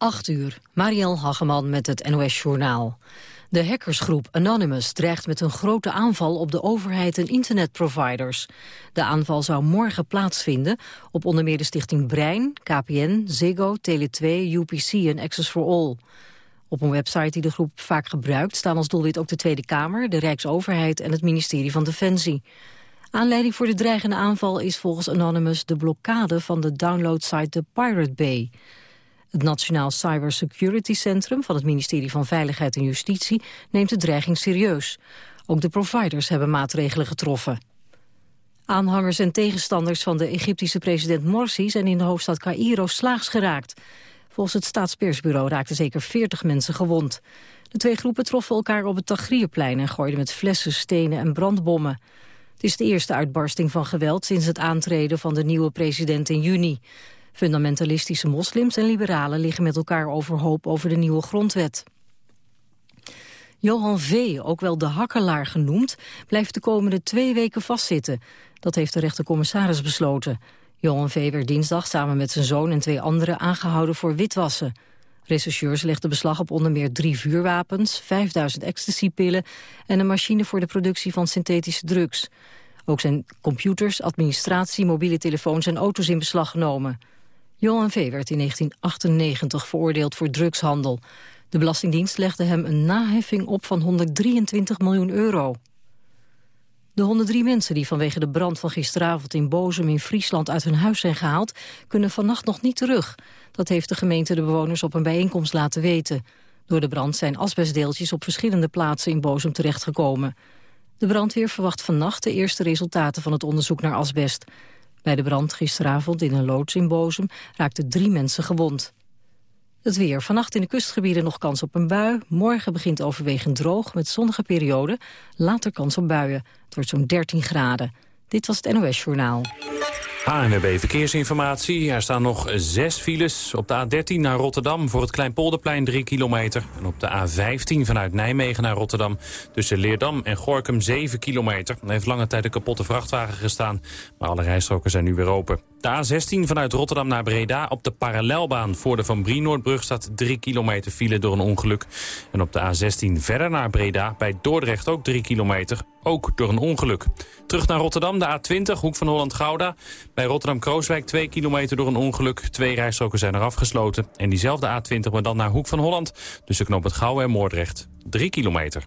8 uur, Marielle Hageman met het NOS Journaal. De hackersgroep Anonymous dreigt met een grote aanval op de overheid en internetproviders. De aanval zou morgen plaatsvinden op onder meer de stichting Brein, KPN, Ziggo, Tele2, UPC en Access for All. Op een website die de groep vaak gebruikt staan als doelwit ook de Tweede Kamer, de Rijksoverheid en het ministerie van Defensie. Aanleiding voor de dreigende aanval is volgens Anonymous de blokkade van de downloadsite The Pirate Bay. Het Nationaal Cybersecurity Centrum van het ministerie van Veiligheid en Justitie neemt de dreiging serieus. Ook de providers hebben maatregelen getroffen. Aanhangers en tegenstanders van de Egyptische president Morsi zijn in de hoofdstad Cairo slaags geraakt. Volgens het staatspersbureau raakten zeker 40 mensen gewond. De twee groepen troffen elkaar op het Tagrierplein en gooiden met flessen, stenen en brandbommen. Het is de eerste uitbarsting van geweld sinds het aantreden van de nieuwe president in juni. Fundamentalistische moslims en liberalen liggen met elkaar overhoop over de nieuwe grondwet. Johan V., ook wel de hakkelaar genoemd, blijft de komende twee weken vastzitten. Dat heeft de rechtercommissaris besloten. Johan V. werd dinsdag samen met zijn zoon en twee anderen aangehouden voor witwassen. Rechercheurs legden beslag op onder meer drie vuurwapens, 5000 ecstasypillen en een machine voor de productie van synthetische drugs. Ook zijn computers, administratie, mobiele telefoons en auto's in beslag genomen. Johan V. werd in 1998 veroordeeld voor drugshandel. De Belastingdienst legde hem een naheffing op van 123 miljoen euro. De 103 mensen die vanwege de brand van gisteravond in Bozum in Friesland uit hun huis zijn gehaald, kunnen vannacht nog niet terug. Dat heeft de gemeente de bewoners op een bijeenkomst laten weten. Door de brand zijn asbestdeeltjes op verschillende plaatsen in Bozum terechtgekomen. De brandweer verwacht vannacht de eerste resultaten van het onderzoek naar asbest. Bij de brand gisteravond in een loods in Bozem raakten drie mensen gewond. Het weer. Vannacht in de kustgebieden nog kans op een bui. Morgen begint overwegend droog met zonnige perioden. Later kans op buien. Het wordt zo'n 13 graden. Dit was het NOS Journaal. ANWB Verkeersinformatie. Er staan nog zes files op de A13 naar Rotterdam... voor het Kleinpolderplein 3 kilometer. En op de A15 vanuit Nijmegen naar Rotterdam... tussen Leerdam en Gorkum 7 kilometer. Er heeft lange tijd een kapotte vrachtwagen gestaan... maar alle rijstroken zijn nu weer open. De A16 vanuit Rotterdam naar Breda op de parallelbaan... voor de Van Brienoordbrug staat 3 kilometer file door een ongeluk. En op de A16 verder naar Breda bij Dordrecht ook 3 kilometer... ook door een ongeluk. Terug naar Rotterdam, de A20, hoek van Holland-Gouda. Bij Rotterdam-Krooswijk 2 kilometer door een ongeluk. Twee rijstroken zijn er afgesloten. En diezelfde A20, maar dan naar Hoek van Holland. Tussen knop het Gouwen en Moordrecht. 3 kilometer.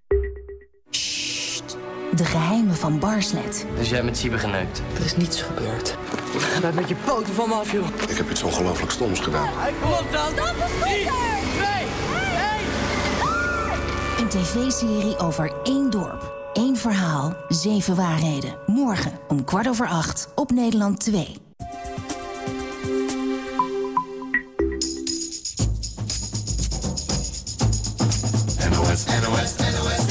De geheimen van Barslet. Dus jij met Siebe geneukt? Er is niets gebeurd. Blijf met je poten van me af, joh. Ik heb iets ongelooflijk stoms gedaan. Hij komt dan. Stop de Een tv-serie over één dorp. één verhaal, zeven waarheden. Morgen om kwart over acht op Nederland 2. NOS, NOS, NOS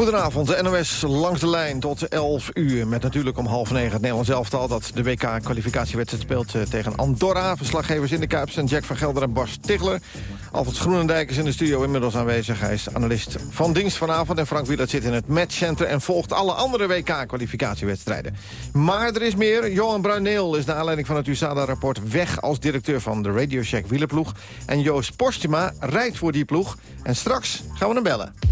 Goedenavond, de NOS langs de lijn tot 11 uur. Met natuurlijk om half negen het Nederlands elftal... dat de WK-kwalificatiewedstrijd speelt eh, tegen Andorra. Verslaggevers in de Kuip zijn Jack van Gelder en Bas Tigler. Alfred Groenendijk is in de studio inmiddels aanwezig. Hij is analist van dienst vanavond. En Frank Wielert zit in het matchcenter... en volgt alle andere WK-kwalificatiewedstrijden. Maar er is meer. Johan Bruineel is naar aanleiding van het USADA-rapport... weg als directeur van de Radio Shack wielerploeg. En Joost Postuma rijdt voor die ploeg. En straks gaan we hem bellen.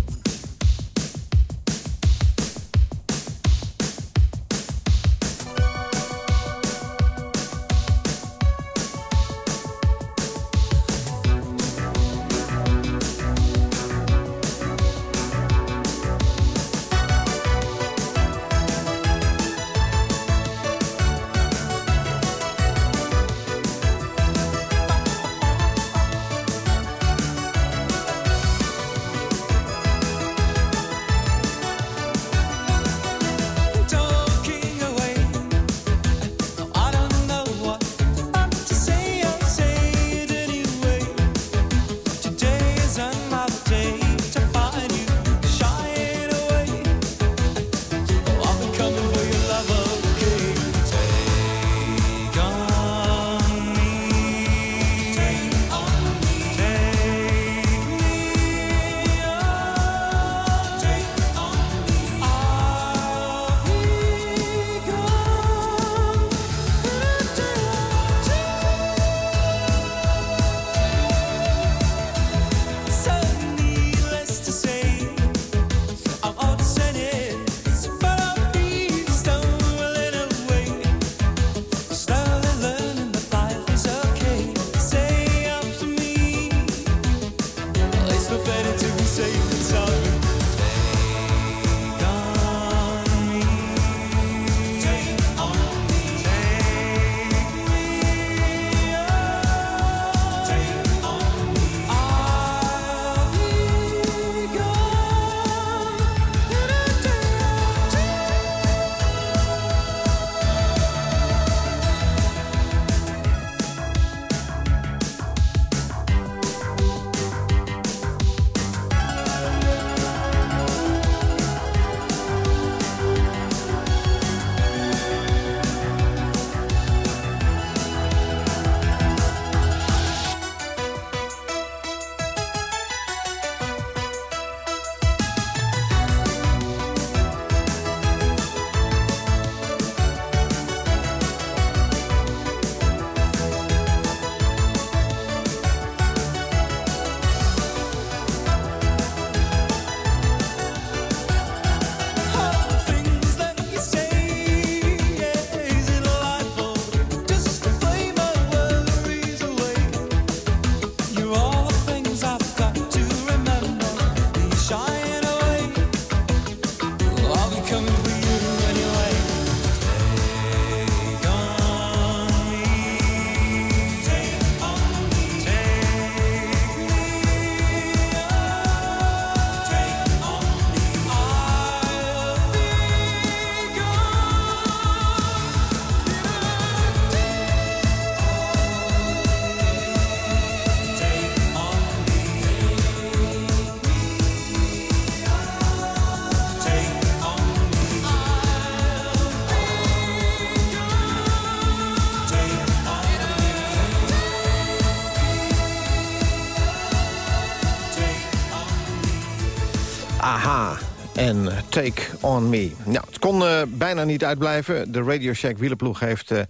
En Take On Me. Nou, het kon uh, bijna niet uitblijven. De Radio Shack wielerploeg heeft uh,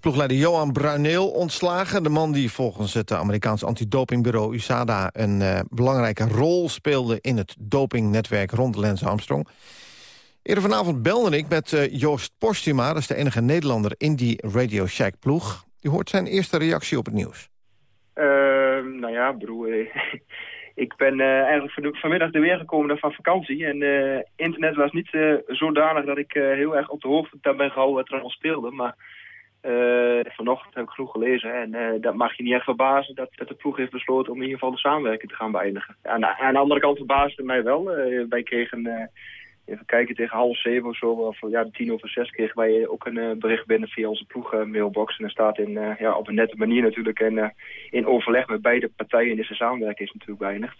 ploegleider Johan Bruineel ontslagen. De man die volgens het Amerikaanse antidopingbureau USADA... een uh, belangrijke rol speelde in het dopingnetwerk rond Lance Armstrong. Eerder vanavond belde ik met Joost Postuma... dat is de enige Nederlander in die Radio Shack-ploeg. U hoort zijn eerste reactie op het nieuws. nou ja, broer... ik ben uh, eigenlijk vanmiddag er weer gekomen van vakantie. En uh, internet was niet uh, zodanig dat ik heel erg op de hoogte ben gehouden wat er allemaal speelde. Maar vanochtend heb ik genoeg gelezen. En dat mag je niet echt verbazen dat, dat de ploeg heeft besloten om in ieder geval de samenwerking te gaan beëindigen. Aan, aan de andere kant verbaasde mij wel. wij kregen even kijken, tegen half zeven of zo, of ja, tien over zes kregen wij ook een uh, bericht binnen via onze ploeg-mailbox. en er staat in, uh, ja, op een nette manier natuurlijk en in overleg met beide partijen in deze samenwerking is natuurlijk beëindigd.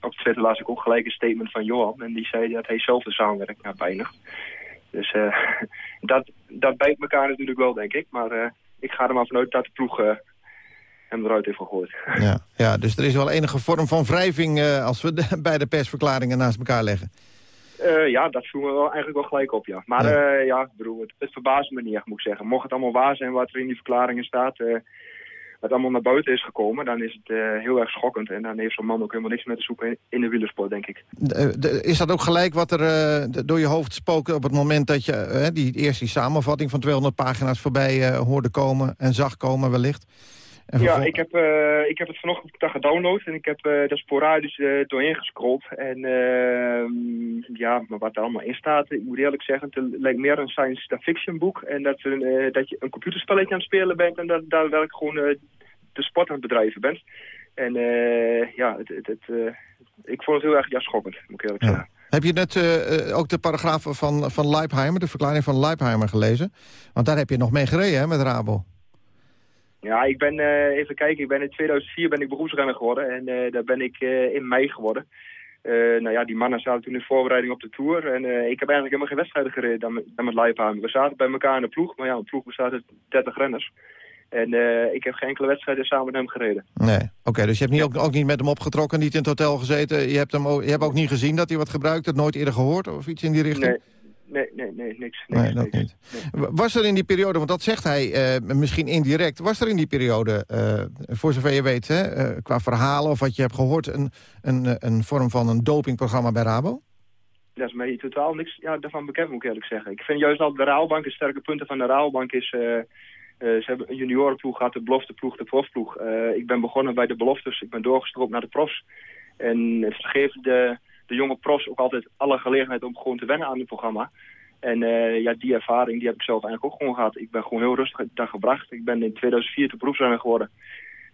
Op Twitter las ik ook gelijk een statement van Johan en die zei dat hij zelf de samenwerking had beëindigd. Dus dat, dat bijt elkaar natuurlijk wel, denk ik. Maar ik ga er maar vanuit dat de ploeg hem eruit heeft gegooid. Ja, ja, dus er is wel enige vorm van wrijving als we de beide persverklaringen naast elkaar leggen. Uh, ja, dat viel me wel eigenlijk wel gelijk op, ja. Maar ja, uh, ja bedoel, het, het verbaast me niet echt, moet ik zeggen. Mocht het allemaal waar zijn wat er in die verklaringen staat... Uh, wat allemaal naar buiten is gekomen, dan is het heel erg schokkend. En dan heeft zo'n man ook helemaal niks meer te zoeken in, de wielersport, denk ik. De, is dat ook gelijk wat er door je hoofd spookt op het moment dat je die, eerst die samenvatting van 200 pagina's voorbij hoorde komen en zag komen wellicht? Ja, ik heb, uh, ik heb het vanochtend gedownload en ik heb uh, daar sporadisch uh, doorheen gescrolld. En ehm, ja, maar wat er allemaal in staat, ik moet eerlijk zeggen, het lijkt meer een science fiction boek. En dat, dat je een computerspelletje aan het spelen bent en dat daar ik gewoon de sport aan het bedrijven bent. En ja, het, het, het ik vond het heel erg ja, schokkend, moet ik eerlijk zeggen. Heb je net ook de paragrafen van, van Leipheimer, de verklaring van Leipheimer gelezen? Want daar heb je nog mee gereden hè, met Rabo. Ja, ik ben, uh, even kijken, ik ben in 2004 ben ik beroepsrenner geworden en uh, daar ben ik uh, in mei geworden. nou ja, die mannen zaten toen in voorbereiding op de Tour en ik heb eigenlijk helemaal geen wedstrijden gereden dan met, dan met We zaten bij elkaar in de ploeg, maar ja, een ploeg bestaat uit 30 renners. En ik heb geen enkele wedstrijden samen met hem gereden. Nee, oké, dus je hebt niet, ook, ook, niet met hem opgetrokken, niet in het hotel gezeten. Je hebt, hem ook, je hebt ook niet gezien dat hij wat gebruikt, het nooit eerder gehoord of iets in die richting? Nee. Nee, nee, nee, niks. niks nee, dat niks. niet. Was er in die periode, want dat zegt hij uh, misschien indirect... was er in die periode, uh, voor zover je weet, hè, uh, qua verhalen of wat je hebt gehoord... Een, een, een vorm van een dopingprogramma bij Rabo? Dat is mij totaal niks ja, daarvan bekend, moet ik eerlijk zeggen. Ik vind juist dat de Raalbank, een sterke punten van de Raalbank is... ze hebben een juniorenploeg gehad, de belofteploeg, de profploeg. ik ben begonnen bij de beloftes, ik ben doorgestroomd naar de profs. En het geeft de de jonge profs ook altijd alle gelegenheid om gewoon te wennen aan het programma. En uh, ja, die ervaring die heb ik zelf eigenlijk ook gewoon gehad. Ik ben gewoon heel rustig daar gebracht. Ik ben in 2004 de beroepsrenner geworden.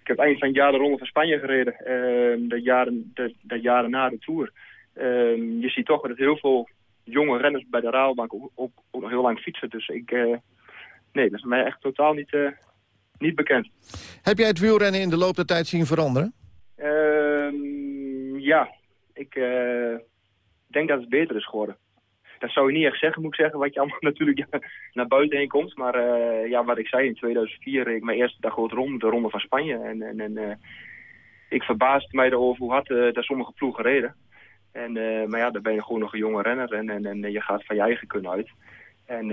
Ik heb eind van het jaar de Ronde van Spanje gereden. Uh, de, jaren, de, de jaren na de Tour. Uh, je ziet toch dat heel veel jonge renners bij de Raalbank ook, ook, ook, nog heel lang fietsen. Dus ik, uh, nee, dat is mij echt totaal niet, uh, niet bekend. Heb jij het wielrennen in de loop der tijd zien veranderen? Ehm, ja, ik uh, denk dat het beter is geworden. Dat zou je niet echt zeggen, moet ik zeggen, wat je allemaal natuurlijk ja, naar buiten heen komt. Maar uh, ja, wat ik zei, in 2004, ik mijn eerste dag goed rond, de Ronde van Spanje. En, en, en uh, ik verbaasde mij erover hoe hard uh, daar sommige ploegen reden. En, maar ja, dan ben je gewoon nog een jonge renner en, en, en je gaat van je eigen kunnen uit. En,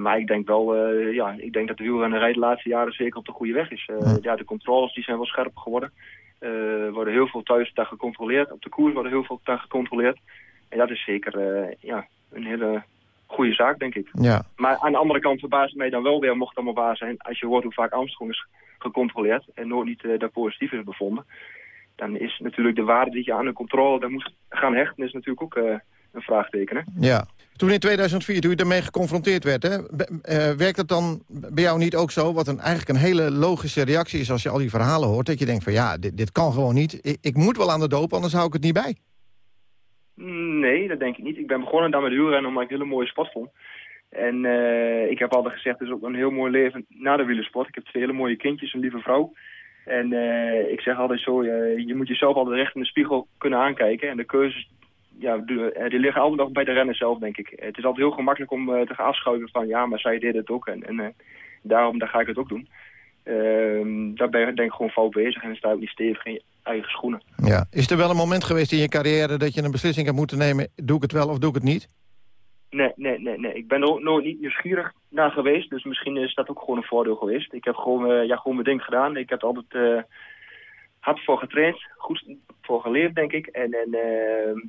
maar ik denk wel, ja, ik denk dat de wielrennerij de laatste jaren zeker op de goede weg is. ja, de controles die zijn wel scherper geworden. Uh, worden heel veel thuis daar gecontroleerd. Op de koers worden heel veel daar gecontroleerd. En dat is zeker uh, ja, een hele goede zaak, denk ik. Ja. Maar aan de andere kant verbaast mij dan wel weer, mocht het allemaal waar zijn... als je hoort hoe vaak Armstrong is gecontroleerd... en nooit niet uh, daar positief is bevonden... dan is natuurlijk de waarde die je aan de controle daar moet gaan hechten... is natuurlijk ook een vraagteken. Hè? Ja. Toen in 2004, toen je ermee geconfronteerd werd, hè, uh, werkt het dan bij jou niet ook zo... wat een, eigenlijk een hele logische reactie is als je al die verhalen hoort... dat je denkt van ja, dit, dit kan gewoon niet. Ik, ik, moet wel aan de doop, anders hou ik het niet bij. Nee, dat denk ik niet. Ik ben begonnen dan met wielrennen omdat ik een hele mooie sport vond. En uh, ik heb altijd gezegd, het is ook een heel mooi leven na de wielersport. Ik heb twee hele mooie kindjes, een lieve vrouw. En uh, ik zeg altijd zo, je moet jezelf altijd recht in de spiegel kunnen aankijken. En de keuzes ja, die liggen altijd nog bij de renner zelf, denk ik. Het is altijd heel gemakkelijk om uh, te gaan afschuiven van... ja, maar zij deed het ook en, en uh, daarom daar ga ik het ook doen. Uh, daar ben ik denk ik gewoon fout bezig en sta ik niet stevig eigen schoenen. Ja. Is er wel een moment geweest in je carrière dat je een beslissing hebt moeten nemen... doe ik het wel of doe ik het niet? Nee, nee, nee, nee. Ik ben er ook nooit niet nieuwsgierig naar geweest. Dus misschien is dat ook gewoon een voordeel geweest. Ik heb gewoon, uh, ja, gewoon mijn ding gedaan. Ik heb er altijd uh, hard voor getraind. Goed voor geleerd, denk ik. En, en uh,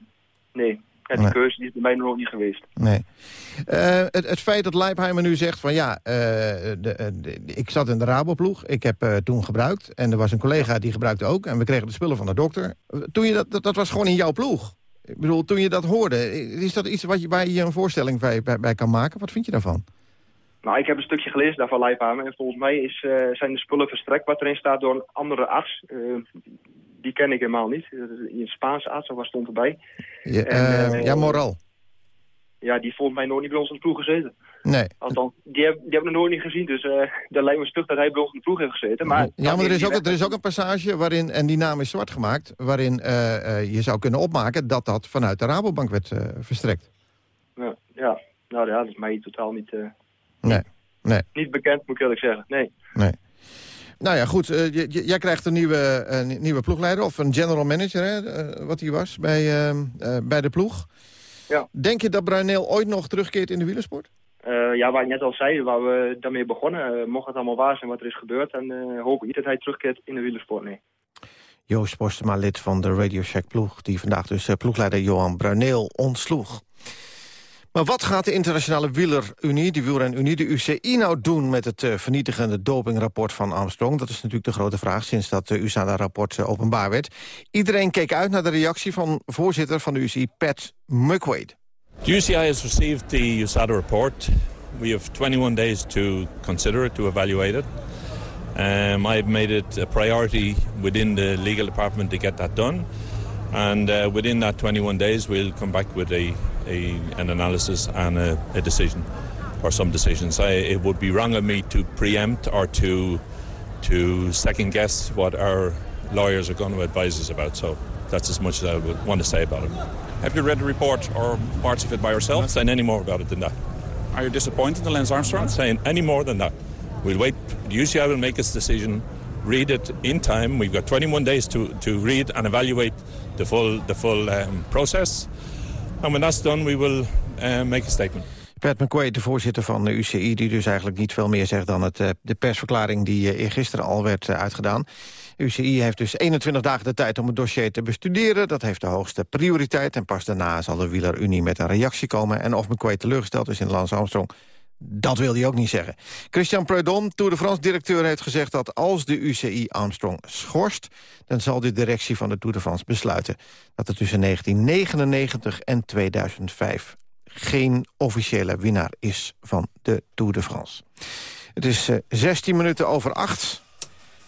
nee, ja, die nee. keuze die is bij mij nog niet geweest. Nee. Uh, het, het, feit dat Leipheimer nu zegt van ja, uh, de, de, ik zat in de Raboploeg. Ik heb uh, toen gebruikt. En er was een collega die gebruikte ook. En we kregen de spullen van de dokter. Toen je dat, dat, dat was gewoon in jouw ploeg. Ik bedoel, toen je dat hoorde, is dat iets wat je, waar je een voorstelling bij, bij, bij kan maken? Wat vind je daarvan? Nou, ik heb een stukje gelezen daarvan Leipheimer. En volgens mij is, zijn de spullen verstrekt wat erin staat door een andere arts die ken ik helemaal niet. Een Spaanse arts, stond erbij. Ja, en, uh, ja Moral. Ja, die volgens mij nooit niet bij ons in de ploeg gezeten. Nee. Althans, die, heb, die hebben we nooit niet gezien. Dus uh, dat lijkt me stug dat hij bij ons in de ploeg heeft gezeten. Maar, ja, maar er is, ook, er is ook een passage waarin, en die naam is zwart gemaakt... waarin je zou kunnen opmaken dat dat vanuit de Rabobank werd verstrekt. Ja, ja, nou ja, dat is mij totaal niet, nee. Nee. niet bekend, moet ik eerlijk zeggen. Nee. Nee. Nou ja, goed. Uh, jij krijgt een nieuwe, uh, nieuwe ploegleider, of een general manager, hè, uh, wat hij was, bij, uh, bij de ploeg. Ja. Denk je dat Bruineel ooit nog terugkeert in de wielersport? ja, waar ik net al zei, waar we daarmee begonnen. mocht het allemaal waar zijn wat er is gebeurd, en hoop ik niet dat hij terugkeert in de wielersport, nee. Joost Postema, lid van de Radio Shack ploeg, die vandaag dus ploegleider Johan Bruineel ontsloeg. Maar wat gaat de Internationale Wielerunie, de Wielrenunie, de UCI nou doen met het uh, vernietigende dopingrapport van Armstrong? Dat is natuurlijk de grote vraag sinds dat de USADA-rapport uh, openbaar werd. Iedereen keek uit naar de reactie van voorzitter van de UCI, Pat McQuaid. The UCI has received the USADA report. We have 21 days to consider it, to evaluate it. Um, I have made it a priority within the legal department to get that done. And uh, within that 21 days, we'll come back with a, a an analysis and a, a, decision, or some decisions. I, it would be wrong of me to preempt or to to second guess what our lawyers are going to advise us about. So that's as much as I would want to say about it. Have you read the report or parts of it by yourself? I'm not saying any more about it than that. Are you disappointed in Lance Armstrong? I'm not saying any more than that. We'll wait. The UCI will make its decision. Read it in time. We've got 21 days to, to read and evaluate the full, the full um, process. And when that's done, we will uh, make a statement. Pat McQuaid, de voorzitter van de UCI... die dus eigenlijk niet veel meer zegt dan het, uh, de persverklaring... die uh, eergisteren al werd uitgedaan. UCI heeft dus 21 dagen de tijd om het dossier te bestuderen. Dat heeft de hoogste prioriteit. En pas daarna zal de Wielerunie met een reactie komen. En of McQuaid teleurgesteld is in Lance Armstrong... Dat wil hij ook niet zeggen. Christian Preudom, Tour de France-directeur, heeft gezegd dat als de UCI Armstrong schorst... dan zal de directie van de Tour de France besluiten... dat er tussen 1999 en 2005 geen officiële winnaar is van de Tour de France. Het is uh, 16 minuten over 8.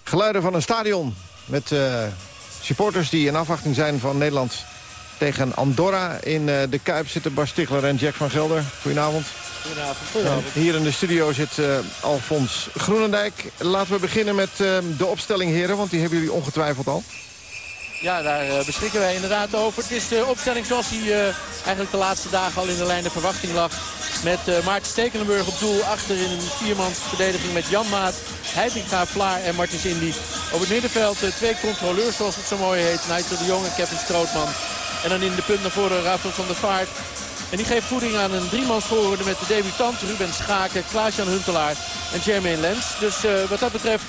Geluiden van een stadion met uh, supporters die in afwachting zijn van Nederland tegen Andorra. In uh, de Kuip zitten Bas Stigler en Jack van Gelder. Goedenavond. Goedenavond. Goedenavond. Hier in de studio zit uh, Alfons Groenendijk. Laten we beginnen met uh, de opstelling, heren, want die hebben jullie ongetwijfeld al. Ja, daar uh, beschikken wij inderdaad over. Het is de opstelling zoals die eigenlijk de laatste dagen al in de lijn de verwachting lag. Met Maarten Stekelenburg op doel. Achter in een viermans verdediging met Jan Maat, Heitinga, Vlaar en Martens Indy. Op het middenveld twee controleurs zoals het zo mooi heet. Nigel de Jong en Kevin Strootman. En dan in de punt naar voren Rafael van der Vaart. En die geeft voeding aan een driemansvolgorde met de debutant Ruben Schaken, Klaas-Jan Huntelaar en Jermaine Lens. Dus uh, wat dat betreft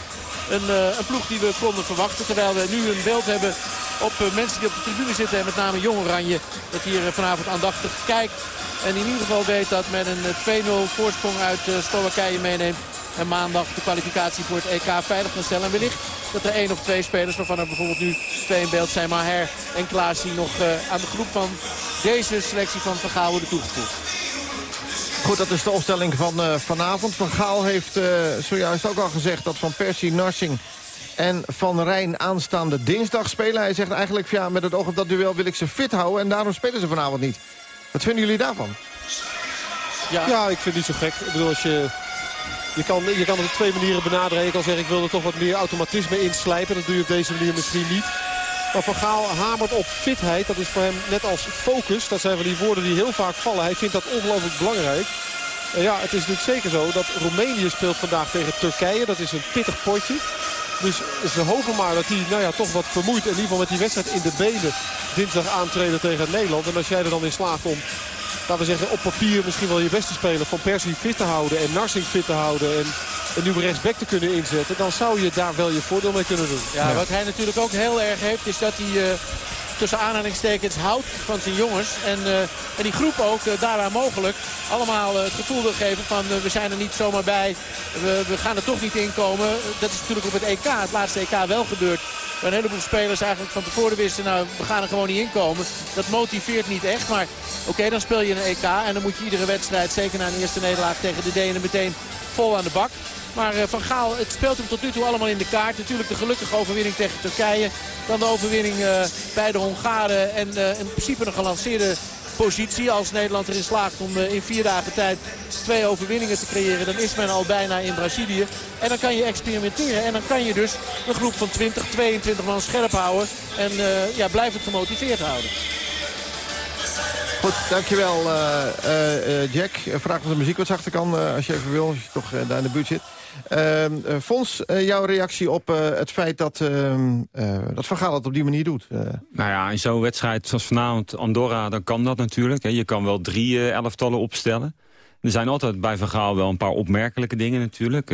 een, uh, een, ploeg die we konden verwachten. Terwijl we nu een beeld hebben op uh, mensen die op de tribune zitten. En met name Jong Oranje. Dat hier vanavond aandachtig kijkt. En in ieder geval weet dat men een 2-0 voorsprong uit Slowakije meeneemt. En maandag de kwalificatie voor het EK veilig kan stellen. En wellicht dat er één of twee spelers, waarvan er bijvoorbeeld nu twee in beeld zijn. Maher en Klaas die nog uh, aan de groep van deze selectie van Van Gaal worden toegevoegd. Goed, dat is de opstelling van uh, vanavond. Van Gaal heeft uh, zojuist ook al gezegd dat Van Persie, Narsing en Van Rijn aanstaande dinsdag spelen. Hij zegt eigenlijk, ja, met het oog op dat duel wil ik ze fit houden en daarom spelen ze vanavond niet. Wat vinden jullie daarvan? Ja, ja ik vind het niet zo gek. Ik bedoel, als je je kan, je kan het op twee manieren benaderen. Je kan zeggen ik wil er toch wat meer automatisme inslijpen. Dat doe je op deze manier misschien niet. Maar Van Gaal hamert op fitheid. Dat is voor hem net als focus. Dat zijn van die woorden die heel vaak vallen. Hij vindt dat ongelooflijk belangrijk. En ja, het is natuurlijk zeker zo dat Roemenië speelt vandaag tegen Turkije. Dat is een pittig potje. Dus ze hopen maar dat hij nou ja, toch wat vermoeid. In ieder geval met die wedstrijd in de benen dinsdag aantreden tegen Nederland. En als jij er dan in slaagt om, laten we zeggen, op papier misschien wel je beste speler van Persie fit te houden. En Narsing fit te houden. En een nieuwe rechtsback te kunnen inzetten. Dan zou je daar wel je voordeel mee kunnen doen. Ja, wat hij natuurlijk ook heel erg heeft is dat hij... Uh tussen aanhalingstekens houdt van zijn jongens. En, uh, en die groep ook uh, daaraan mogelijk allemaal uh, het gevoel wil geven van we zijn er niet zomaar bij. We, we gaan er toch niet in komen. Dat is natuurlijk op het EK, het laatste EK wel gebeurd. Een heleboel spelers eigenlijk van tevoren wisten, nou we gaan er gewoon niet in komen. Dat motiveert niet echt, maar oké dan speel je een EK. En dan moet je iedere wedstrijd, zeker na een eerste nederlaag tegen de Denen, meteen vol aan de bak. Maar Van Gaal, het speelt hem tot nu toe allemaal in de kaart. Natuurlijk de gelukkige overwinning tegen Turkije. Dan de overwinning uh, bij de Hongaren. En uh, in principe een gelanceerde positie. Als Nederland erin slaagt om uh, in vier dagen tijd twee overwinningen te creëren. Dan is men al bijna in Brazilië. En dan kan je experimenteren. En dan kan je dus een groep van 20, 22 man scherp houden. En ja, blijf het gemotiveerd houden. Goed, dankjewel uh, Jack. Vraag of de muziek wat zachter kan als je even wil. Als je toch daar in de buurt zit. Uh, Fons, uh, jouw reactie op uh, het feit dat, ehm, dat Van het op die manier doet? Nou ja, in zo'n wedstrijd zoals vanavond Andorra, dan kan dat natuurlijk. Hè. Je kan wel drie elftallen opstellen. Er zijn altijd bij Van wel een paar opmerkelijke dingen natuurlijk.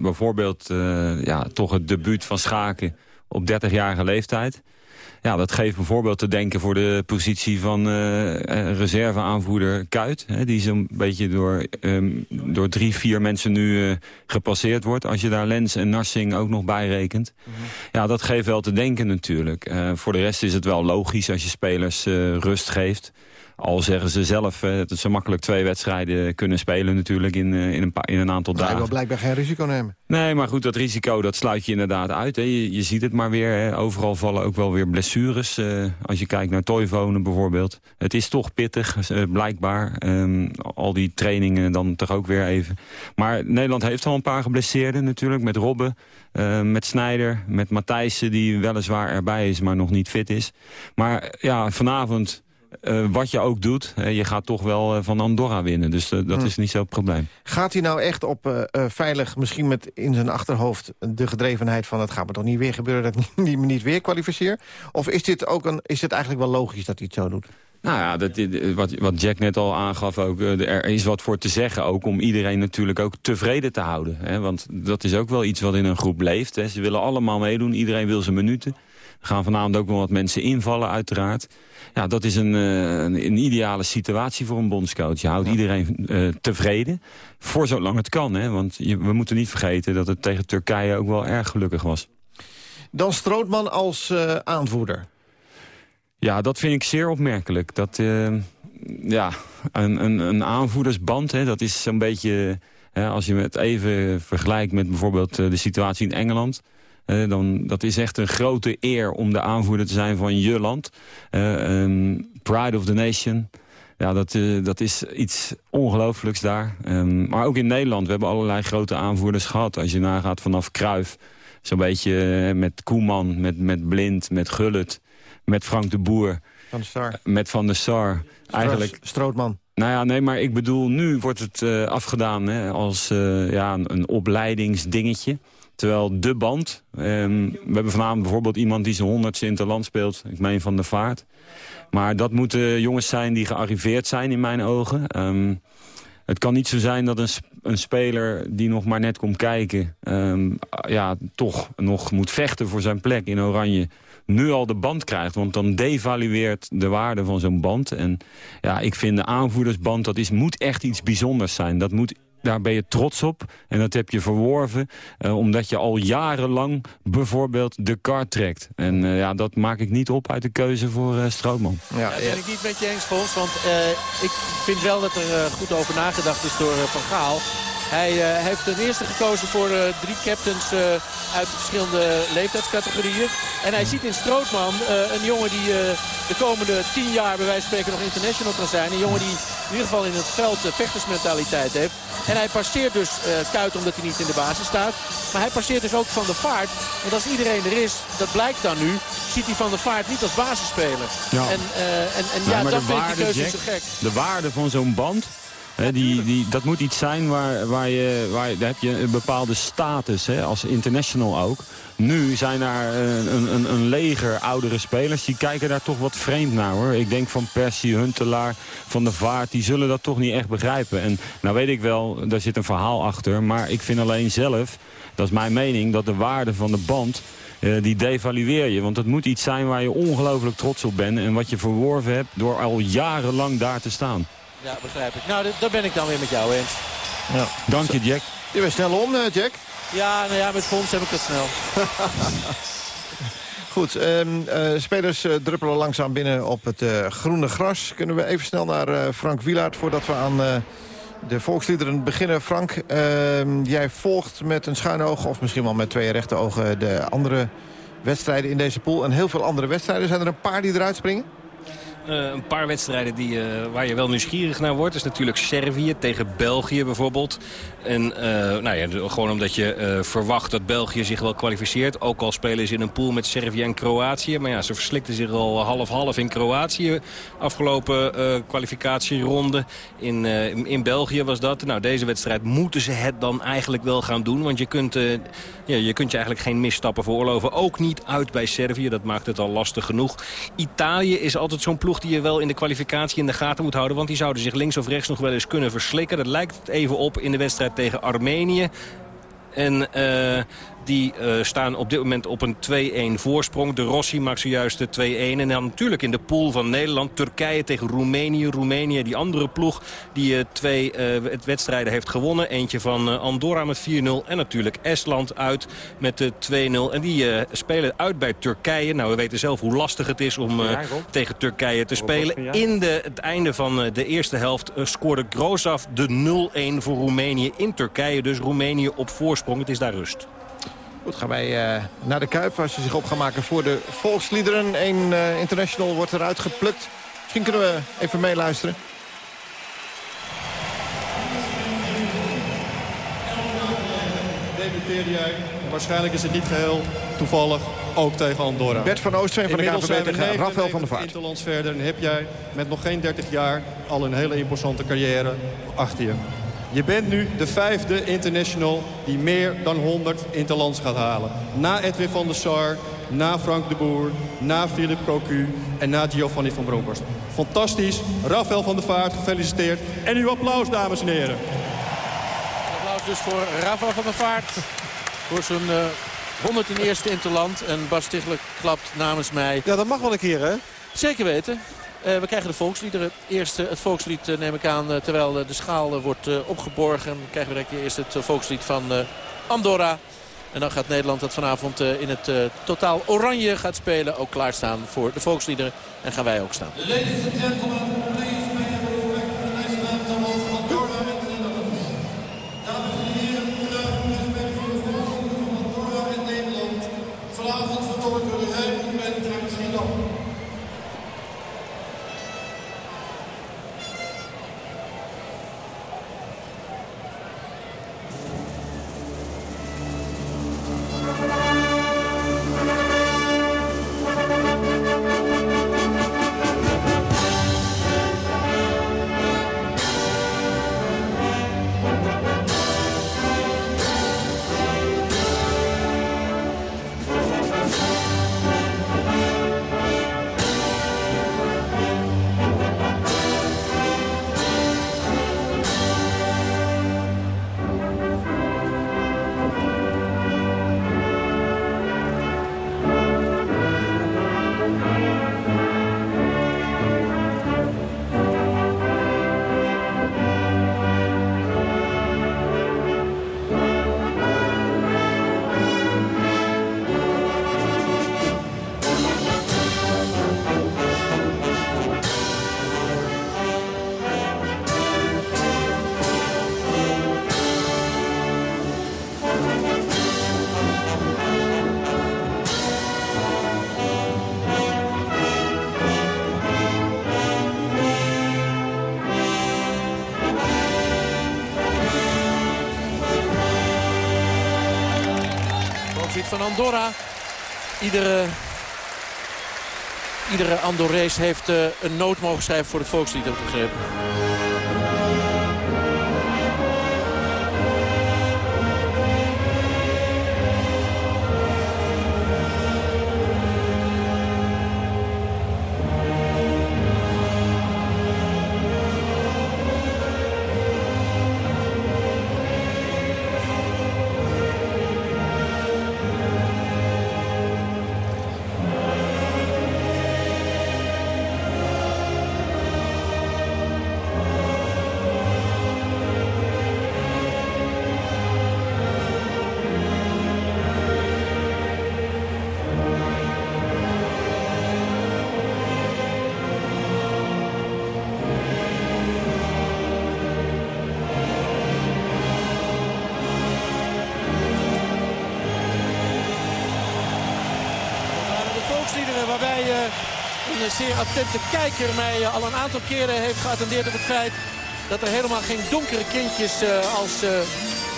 bijvoorbeeld ja, toch het debuut van Schaken op 30-jarige leeftijd. Ja, dat geeft bijvoorbeeld te denken voor de positie van uh, reserveaanvoerder Kuit. Hè, die zo'n beetje door, um, door drie, vier mensen nu uh, gepasseerd wordt. Als je daar Lens en Narsing ook nog bij rekent. Mm -hmm. Ja, dat geeft wel te denken natuurlijk. Uh, voor de rest is het wel logisch als je spelers rust geeft. Al zeggen ze zelf uh, dat ze makkelijk twee wedstrijden kunnen spelen natuurlijk in, uh, in, een, in een aantal dagen. Je wel blijkbaar geen risico nemen. Nee, maar goed, dat risico dat sluit je inderdaad uit. Hè. Je, je ziet het maar weer. Hè. Overal vallen ook wel weer blessures. Uh, als je kijkt naar Toivonen bijvoorbeeld. Het is toch pittig, blijkbaar. Um, al die trainingen dan toch ook weer even. Maar Nederland heeft al een paar geblesseerden natuurlijk. Met Robben, met Snijder, met Matthijssen die weliswaar erbij is, maar nog niet fit is. Maar ja, vanavond uh, wat je ook doet, je gaat toch wel uh, van Andorra winnen. Dus dat hmm. is niet zo'n probleem. Gaat hij nou echt op veilig, misschien met in zijn achterhoofd... de gedrevenheid van het gaat me toch niet weer gebeuren... dat ik me niet weer kwalificeer? Of is dit, ook een, is het eigenlijk wel logisch dat hij het zo doet? Nou ja, dat, wat, wat Jack net al aangaf, ook, er is wat voor te zeggen ook... om iedereen natuurlijk ook tevreden te houden. Hè? Want dat is ook wel iets wat in een groep leeft. Hè? Ze willen allemaal meedoen, iedereen wil zijn minuten. Er gaan vanavond ook wel wat mensen invallen uiteraard. Ja, dat is een, uh, een, ideale situatie voor een bondscoach. Je houdt iedereen uh, tevreden, voor zolang het kan. Hè? Want je, we moeten niet vergeten dat het tegen Turkije ook wel erg gelukkig was. Dan Strootman als uh, aanvoerder. Ja, dat vind ik zeer opmerkelijk. Dat, ja, een, een, een aanvoerdersband, hè, dat is zo'n beetje... Hè, als je het even vergelijkt met bijvoorbeeld de situatie in Engeland... Uh, dan, dat is echt een grote eer om de aanvoerder te zijn van je land. Uh, pride of the nation. Ja, dat, uh, dat is iets ongelooflijks daar. Um, maar ook in Nederland, we hebben allerlei grote aanvoerders gehad. Als je nagaat vanaf Kruif, zo'n beetje met Koeman, met, met Blind, met Gullit, met Frank de Boer. Van de Sar. Met Van der Sar. Eigenlijk, Strootman. Nou ja, nee, maar ik bedoel, nu wordt het uh, afgedaan hè, als uh, ja, een, een opleidingsdingetje. Terwijl de band... Um, we hebben vanavond bijvoorbeeld iemand die zijn honderdste interland speelt. Ik meen van de vaart. Maar dat moeten jongens zijn die gearriveerd zijn in mijn ogen. Um, het kan niet zo zijn dat een, een, speler die nog maar net komt kijken... Um, ja, toch nog moet vechten voor zijn plek in Oranje nu al de band krijgt. Want dan devalueert de waarde van zo'n band. En ja, ik vind de aanvoerdersband, dat is, moet echt iets bijzonders zijn. Dat moet daar ben je trots op. En dat heb je verworven uh, omdat je al jarenlang bijvoorbeeld de kar trekt. En uh, ja, dat maak ik niet op uit de keuze voor uh, Strootman. Ja, ja, dat ben ik niet met je eens, Fons. Want ik vind wel dat er goed over nagedacht is door Van Gaal. Hij uh, heeft ten eerste gekozen voor uh, drie captains uh, uit verschillende leeftijdscategorieën. En hij ziet in Strootman een jongen die de komende tien jaar bij wijze van spreken nog international kan zijn. Een jongen die in ieder geval in het veld vechtersmentaliteit heeft. En hij passeert dus Kuit omdat hij niet in de basis staat. Maar hij passeert dus ook Van de Vaart. Want als iedereen er is, dat blijkt dan nu, ziet hij Van de Vaart niet als basisspeler. Ja. En, en, en ja, dat vind ik de keuze Jack, zo gek. De waarde van zo'n band die, die, dat moet iets zijn waar, waar je, waar, daar heb je een bepaalde status, hè, als international ook. Nu zijn daar een, een, een, leger oudere spelers. Die kijken daar toch wat vreemd naar hoor. Ik denk van Persie, Huntelaar, Van der Vaart. Die zullen dat toch niet echt begrijpen. En nou weet ik wel, daar zit een verhaal achter. Maar ik vind alleen zelf, dat is mijn mening, dat de waarde van de band... Uh, die devalueer je. Want het moet iets zijn waar je ongelooflijk trots op bent. En wat je verworven hebt door al jarenlang daar te staan. Ja, begrijp ik. Nou, daar ben ik dan weer met jou eens. Ja. Dank je, Jack. Je bent snel om, eh, Jack. Ja, nou ja, met Fons heb ik het snel. Goed, um, uh, spelers uh, druppelen langzaam binnen op het uh, groene gras. Kunnen we even snel naar Frank Wielaert voordat we aan de volksliederen beginnen. Frank, ehm, jij volgt met een schuin oog, of misschien wel met twee rechte ogen... de andere wedstrijden in deze pool en heel veel andere wedstrijden. Zijn er een paar die eruit springen? Uh, een paar wedstrijden die, uh, waar je wel nieuwsgierig naar wordt. is natuurlijk Servië tegen België bijvoorbeeld. En uh, nou ja, gewoon omdat je verwacht dat België zich wel kwalificeert. Ook al spelen ze in een pool met Servië en Kroatië. Maar ja, ze verslikten zich al half-half in Kroatië. Afgelopen kwalificatieronde. In, in België was dat. Nou, deze wedstrijd moeten ze het dan eigenlijk wel gaan doen. Want je kunt, ja, je kunt je eigenlijk geen misstappen veroorloven. Ook niet uit bij Servië. Dat maakt het al lastig genoeg. Italië is altijd zo'n ploeg die je wel in de kwalificatie in de gaten moet houden. Want die zouden zich links of rechts nog wel eens kunnen verslikken. Dat lijkt het even op in de wedstrijd tegen Armenië. En uh, die uh, staan op dit moment op een 2-1 voorsprong. De Rossi maakt zojuist de 2-1. En dan natuurlijk in de pool van Nederland. Turkije tegen Roemenië. Roemenië, die andere ploeg die uh, twee wedstrijden heeft gewonnen. Eentje van Andorra met 4-0. En natuurlijk Estland uit met de 2-0. En die spelen uit bij Turkije. Nou, we weten zelf hoe lastig het is om tegen Turkije te spelen. In de, het einde van de eerste helft scoorde Grozaf de 0-1 voor Roemenië in Turkije. Dus Roemenië op voorsprong. Het is daar rust. Goed, gaan wij uh, naar de Kuip waar ze zich op gaan maken voor de volksliederen. Eén uh, international wordt eruit geplukt. Misschien kunnen we even meeluisteren. Debuteerde jij, waarschijnlijk is het niet geheel toevallig, ook tegen Andorra. Bert van Oostveen van de KVB tegen Rafael van der Vaart. Interlands verder en heb jij met nog geen 30 jaar al een hele imposante carrière achter je. Je bent nu de vijfde international die meer dan 100 interlands gaat halen. Na Edwin van der Sar, na Frank de Boer, na Philip Cocu en na Giovanni van Bronckhorst. Fantastisch. Rafael van der Vaart, gefeliciteerd. En uw applaus, dames en heren. applaus dus voor Rafael van der Vaart. Voor zijn uh, 101ste interland. En Bas klapt namens mij. Ja, dat mag wel een keer, hè? Zeker weten. Uh, we krijgen de volksliederen. Eerst uh, het volkslied uh, neem ik aan terwijl de schaal wordt opgeborgen. krijgen we direct eerst het volkslied van Andorra. En dan gaat Nederland dat vanavond in het totaal oranje gaat spelen. Ook klaarstaan voor de volksliederen. En gaan wij ook staan. Ladies and gentlemen, Andorra. Iedere, iedere Andorrees heeft uh, een noot mogen schrijven voor het volkslied, heb. Zeer attente kijker mij al een aantal keren heeft geattendeerd op het feit dat er helemaal geen donkere kindjes als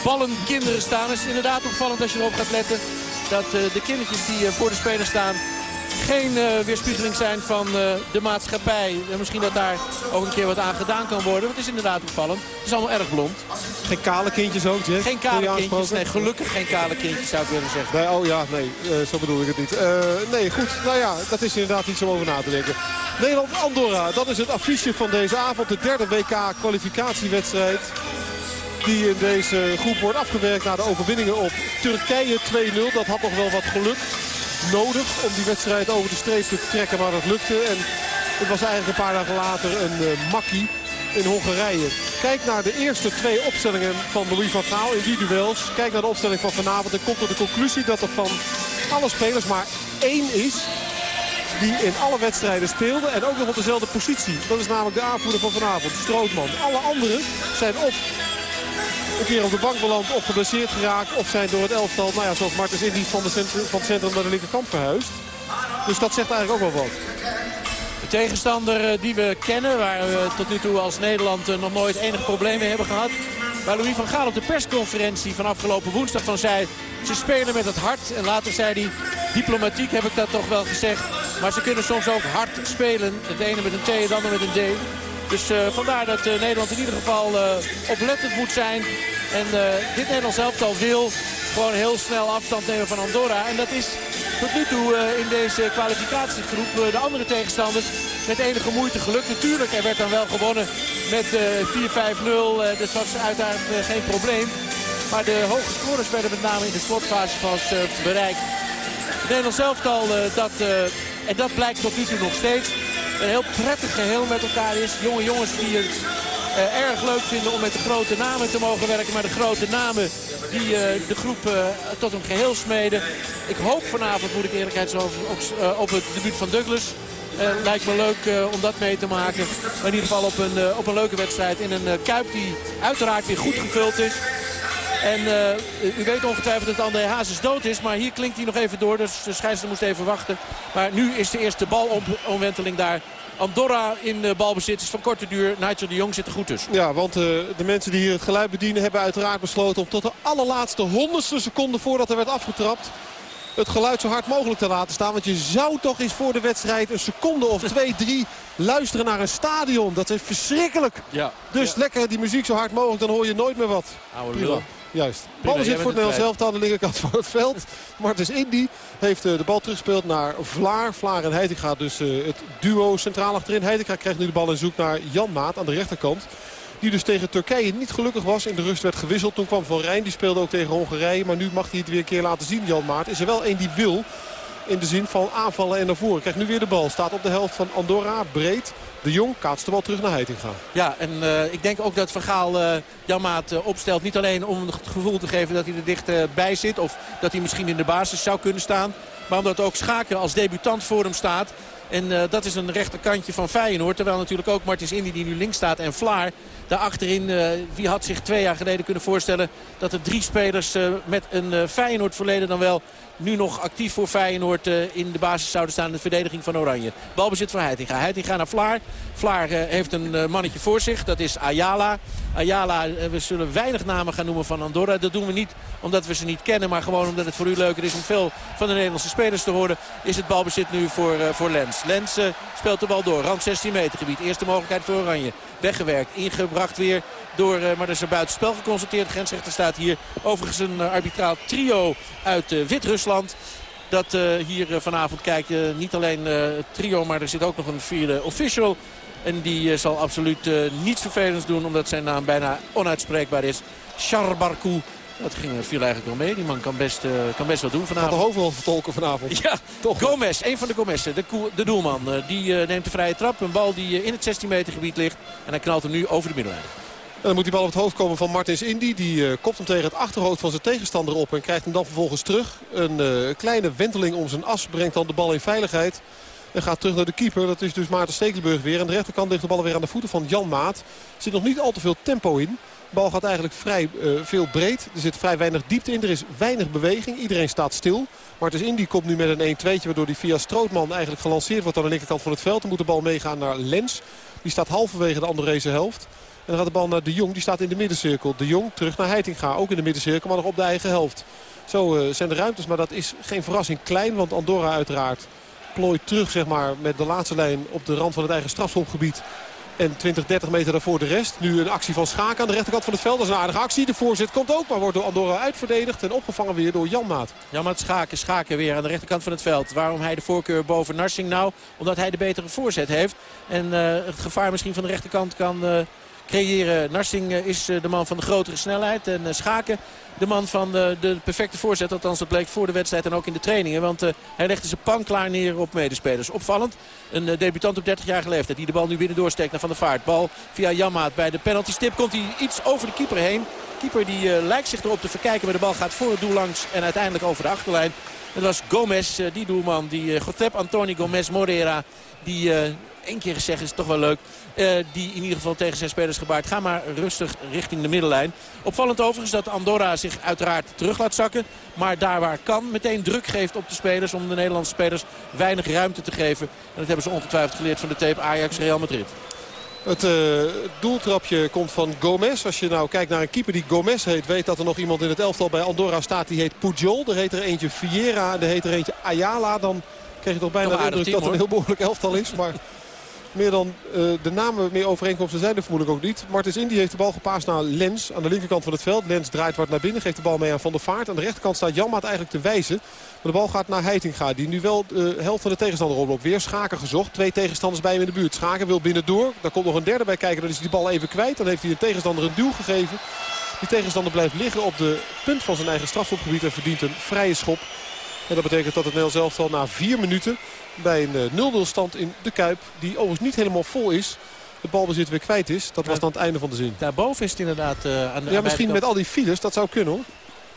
ballenkinderen staan. Het is inderdaad opvallend als je erop gaat letten dat de kindertjes die voor de speler staan geen weerspiegeling zijn van de maatschappij. En misschien dat daar ook een keer wat aan gedaan kan worden. Het is inderdaad opvallend. Het is allemaal erg blond. Geen kale kindjes ook, Jess? Geen kale kindjes, nee, gelukkig geen kale kindjes zou ik willen zeggen. Nee, oh ja, nee, uh, zo bedoel ik het niet. nee, goed, nou ja, dat is inderdaad iets om over na te denken. Nederland-Andorra, dat is het affiche van deze avond. De derde WK-kwalificatiewedstrijd die in deze groep wordt afgewerkt na de overwinningen op Turkije 2-0. Dat had nog wel wat geluk nodig om die wedstrijd over de streep te trekken. Maar dat lukte. En het was eigenlijk een paar dagen later een uh, makkie in Hongarije. Kijk naar de eerste twee opstellingen van Louis van Gaal in die duels. Kijk naar de opstelling van vanavond en komt tot de conclusie dat er van alle spelers maar één is die in alle wedstrijden speelde en ook nog op dezelfde positie. Dat is namelijk de aanvoerder van vanavond, Strootman. Alle anderen zijn op een keer op de bank beland of geblesseerd geraakt. Of zijn door het elftal, nou ja, zoals Martens Indy van, de centrum, van het centrum naar de linkerkant verhuisd. Dus dat zegt eigenlijk ook wel wat. De tegenstander eh, die we kennen, waar we tot nu toe als Nederland eh, nog nooit enige problemen hebben gehad. Waar Louis van Gaal op de persconferentie van afgelopen woensdag van zei... ze spelen met het hart. En later zei hij, diplomatiek heb ik dat toch wel gezegd. Maar ze kunnen soms ook hard spelen. Het ene met een T, het andere met een D. Dus uh, vandaar dat Nederland in ieder geval uh, oplettend moet zijn. En dit Nederlands elftal wil gewoon heel snel afstand nemen van Andorra. En dat is tot nu toe in deze kwalificatiegroep de andere tegenstanders met enige moeite gelukt. Natuurlijk, er werd dan wel gewonnen met 4-5-0. dus dat is uiteraard geen probleem. Maar de hoge scores werden met name in de slotfase pas bereikt. Het Nederlands elftal, dat, en dat blijkt tot nu toe nog steeds een heel prettig geheel met elkaar is. Jonge jongens die het erg leuk vinden om met de grote namen te mogen werken. Maar de grote namen die uh, de groep uh, tot een geheel smeden. Ik hoop vanavond, moet ik eerlijkheid zo op, het debuut van Douglas. lijkt me leuk om dat mee te maken. Maar in ieder geval op een, op een leuke wedstrijd in een Kuip die uiteraard weer goed gevuld is. En uh, u weet ongetwijfeld dat André Hazes dood is. Maar hier klinkt hij nog even door. Dus de scheidsrechter moest even wachten. Maar nu is de eerste balomwenteling daar. Andorra in uh, balbezit is van korte duur. Nigel de Jong zit er goed tussen. Ja, want uh, de mensen die hier het geluid bedienen hebben uiteraard besloten... om tot de allerlaatste honderdste seconde voordat er werd afgetrapt het geluid zo hard mogelijk te laten staan. Want je zou toch eens voor de wedstrijd een seconde of twee, drie luisteren naar een stadion. Dat is verschrikkelijk. Ja, dus ja. lekker die muziek zo hard mogelijk, dan hoor je nooit meer wat. Oude Juist. Bal zit voor het Nederlands zelf aan de linkerkant van het veld. Martens Indy heeft de bal teruggespeeld naar Vlaar. Vlaar en Heitinga dus het duo centraal achterin. Heitinga krijgt nu de bal en zoekt naar Jan Maat aan de rechterkant. Die dus tegen Turkije niet gelukkig was. In de rust werd gewisseld. Toen kwam Van Rijn. Die speelde ook tegen Hongarije. Maar nu mag hij het weer een keer laten zien, Jan Maat. Is er wel één die wil. In de zin van aanvallen en naar voren. Krijgt nu weer de bal. Staat op de helft van Andorra. Breed. De Jong kaatst bal terug naar Heitinga. Ja, en uh, ik denk ook dat Vergaal uh, Janmaat uh, opstelt. Niet alleen om het gevoel te geven dat hij er dicht bij zit. Of dat hij misschien in de basis zou kunnen staan. Maar omdat ook Schaken als debutant voor hem staat. En dat is een rechterkantje van Feyenoord. Terwijl natuurlijk ook Martins Indy die nu links staat en Vlaar. Daarachterin, wie had zich twee jaar geleden kunnen voorstellen... dat er drie spelers met een Feyenoord verleden dan wel nu nog actief voor Feyenoord uh, in de basis zouden staan in de verdediging van Oranje. Balbezit voor Heitinga. Heitinga naar Vlaar. Vlaar uh, heeft een uh, mannetje voor zich. Dat is Ayala. Ayala, we zullen weinig namen gaan noemen van Andorra. Dat doen we niet omdat we ze niet kennen. Maar gewoon omdat het voor u leuker is om veel van de Nederlandse spelers te horen. Is het balbezit nu voor, voor Lens. Lens speelt de bal door. Rand 16 meter gebied. Eerste mogelijkheid voor Oranje. Weggewerkt. Ingebracht weer door, maar dat is er buitenspel geconstateerd. Grensrechter staat hier overigens een arbitraal trio uit Wit-Rusland dat hier vanavond kijkt. Niet alleen het trio, maar er zit ook nog een vierde official. En die zal absoluut niets vervelends doen, omdat zijn naam bijna onuitspreekbaar is. Charbarkou. Dat ging, viel eigenlijk wel mee. Die man kan best, kan best wat doen vanavond. Gaat de hoofdrol vertolken vanavond. Ja, Toch Gomez, een van de Gomez'en, de, de doelman. die neemt de vrije trap. Een bal die in het 16 meter gebied ligt. En hij knalt hem nu over de middenlijn. En dan moet die bal op het hoofd komen van Martins Indy. Die uh, kopt hem tegen het achterhoofd van zijn tegenstander op. En krijgt hem dan vervolgens terug. Een uh, kleine wenteling om zijn as brengt dan de bal in veiligheid. En gaat terug naar de keeper. Dat is dus Maarten Stekelenburg weer. Aan de rechterkant ligt de bal weer aan de voeten van Jan Maat. Er zit nog niet al te veel tempo in. De bal gaat eigenlijk vrij uh, veel breed. Er zit vrij weinig diepte in. Er is weinig beweging. Iedereen staat stil. Martens Indy komt nu met een 1-2'tje. Waardoor die via Strootman eigenlijk gelanceerd wordt aan de linkerkant van het veld. Dan moet de bal meegaan naar Lens. Die staat halverwege de Andorese helft. En dan gaat de bal naar De Jong. Die staat in de middencirkel. De Jong terug naar Heitinga. Ook in de middencirkel, maar nog op de eigen helft. Zo uh, zijn de ruimtes. Maar dat is geen verrassing. Klein, want Andorra uiteraard plooit terug zeg maar, met de laatste lijn op de rand van het eigen strafschopgebied. En 20, 30 meter daarvoor de rest. Nu een actie van Schaken aan de rechterkant van het veld. Dat is een aardige actie. De voorzet komt ook, maar wordt door Andorra uitverdedigd. En opgevangen weer door Janmaat. Janmaat Schaken, Schaken weer aan de rechterkant van het veld. Waarom hij de voorkeur boven Narsing nou? Omdat hij de betere voorzet heeft. En uh, het gevaar misschien van de rechterkant kan... Uh, creëren. Narsing eh, is de man van de grotere snelheid. En Schaken de man van de, perfecte voorzet. Althans, dat bleek voor de wedstrijd en ook in de trainingen. Want hij legde zijn pan klaar neer op medespelers. Opvallend, een debutant op 30-jarige leeftijd. Die de bal nu binnen doorsteekt naar Van der Vaart. Bal via Jammaat bij de penalty stip. Komt hij iets over de keeper heen. De keeper die lijkt zich erop te verkijken. Maar de bal gaat voor het doel langs en uiteindelijk over de achterlijn. Het was Gomez, die doelman. Die Gotep Antoni Gomez Morera. Die één keer gezegd is toch wel leuk. Uh, die in ieder geval tegen zijn spelers gebaard. Ga maar rustig richting de middenlijn. Opvallend overigens dat Andorra zich uiteraard terug laat zakken. Maar daar waar kan meteen druk geeft op de spelers. Om de Nederlandse spelers weinig ruimte te geven. En dat hebben ze ongetwijfeld geleerd van de tape Ajax-Real Madrid. Het uh, doeltrapje komt van Gomez. Als je nou kijkt naar een keeper die Gomez heet... weet dat er nog iemand in het elftal bij Andorra staat. Die heet Pujol. Er heet er eentje Vieira. Er heet er eentje Ayala. Dan krijg je toch bijna de indruk dat het een heel behoorlijk elftal is. Maar meer dan uh, de namen meer overeenkomsten zijn er vermoedelijk ook niet. Martens Indy heeft de bal gepaast naar Lens aan de linkerkant van het veld. Lens draait wat naar binnen, geeft de bal mee aan Van der Vaart. Aan de rechterkant staat Janmaat eigenlijk te wijzen. Maar de bal gaat naar Heitinga, die nu wel de helft van de tegenstander oploopt. Weer Schaken gezocht, twee tegenstanders bij hem in de buurt. Schaken wil binnendoor, daar komt nog een derde bij kijken. Dan is hij die bal even kwijt, dan heeft hij de tegenstander een duw gegeven. Die tegenstander blijft liggen op de punt van zijn eigen strafschopgebied en verdient een vrije schop. En dat betekent dat het Nederlands elftal na vier minuten bij een 0-0 eh, stand in de Kuip. Die overigens niet helemaal vol is. De balbezit weer kwijt is. Dat was dan het einde van de zin. Daarboven is het inderdaad... Uh, aan de, ja, misschien met al die files. Dat zou kunnen hoor.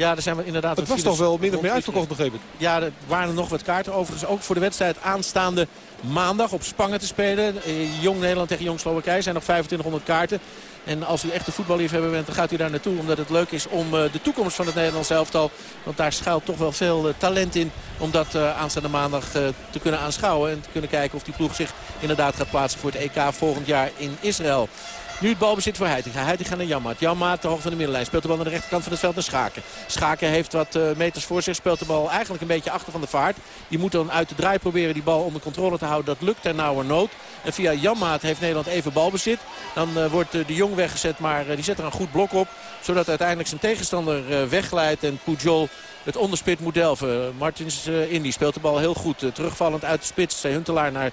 Ja, er zijn we inderdaad... Het was toch wel min of meer uitverkocht begrepen. Ja, er waren er nog wat kaarten. Overigens ook voor de wedstrijd aanstaande maandag op Spangen te spelen. Eh, Jong Nederland tegen Jong Slowakije zijn nog 2500 kaarten. En als u echt een voetballiefhebber bent, dan gaat u daar naartoe. Omdat het leuk is om uh, de toekomst van het Nederlands elftal. Want daar schuilt toch wel veel uh, talent in. Om dat uh, aanstaande maandag te kunnen aanschouwen. En te kunnen kijken of die ploeg zich inderdaad gaat plaatsen voor het EK volgend jaar in Israël. Nu het balbezit voor Heitinga. Heitinga naar Janmaat. Janmaat de hoogte van de middenlijn. Speelt de bal aan de rechterkant van het veld naar Schaken. Schaken heeft wat uh, meters voor zich. Speelt de bal eigenlijk een beetje achter van de vaart. Die moet dan uit de draai proberen die bal onder controle te houden. Dat lukt ter nauwe nood. En via Janmaat heeft Nederland even balbezit. Dan uh, wordt uh, de Jong weggezet. Maar die zet er een goed blok op. Zodat uiteindelijk zijn tegenstander wegglijdt. En Pujol het onderspit moet delven. Martins Indy speelt de bal heel goed. Terugvallend uit de spits. Huntelaar naar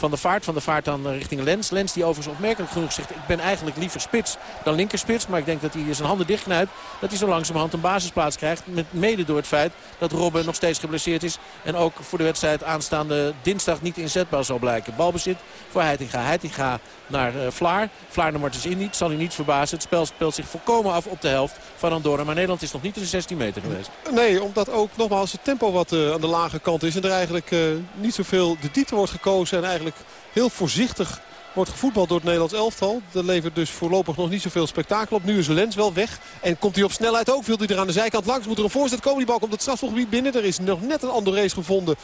van de Vaart. Van de Vaart dan eh, richting Lens. Lens die overigens opmerkelijk genoeg zegt... ik ben eigenlijk liever spits dan linkerspits. Maar ik denk dat hij zijn handen dichtknijpt. Dat hij zo langzamerhand een basisplaats krijgt. Met mede door het feit dat Robben nog steeds geblesseerd is. En ook voor de wedstrijd aanstaande dinsdag niet inzetbaar zal blijken. Balbezit voor Heitinga. Heitinga naar uh, Vlaar. Vlaar naar Martens Indy. Het zal u niet verbazen. Het spel speelt zich volkomen af op de helft van Andorra. Maar Nederland is nog niet in de 16 meter geweest. Nee, omdat ook nogmaals het tempo wat uh, aan de lage kant is. En er eigenlijk uh, niet zoveel de diepte wordt gekozen. En eigenlijk heel voorzichtig wordt gevoetbald door het Nederlands elftal. Dat levert dus voorlopig nog niet zoveel spektakel op. Nu is Lens wel weg. En komt hij op snelheid ook. Wil hij er aan de zijkant langs. Moet er een voorzet komen. Die bal komt het strafgebied binnen. Er is nog net een andere race gevonden.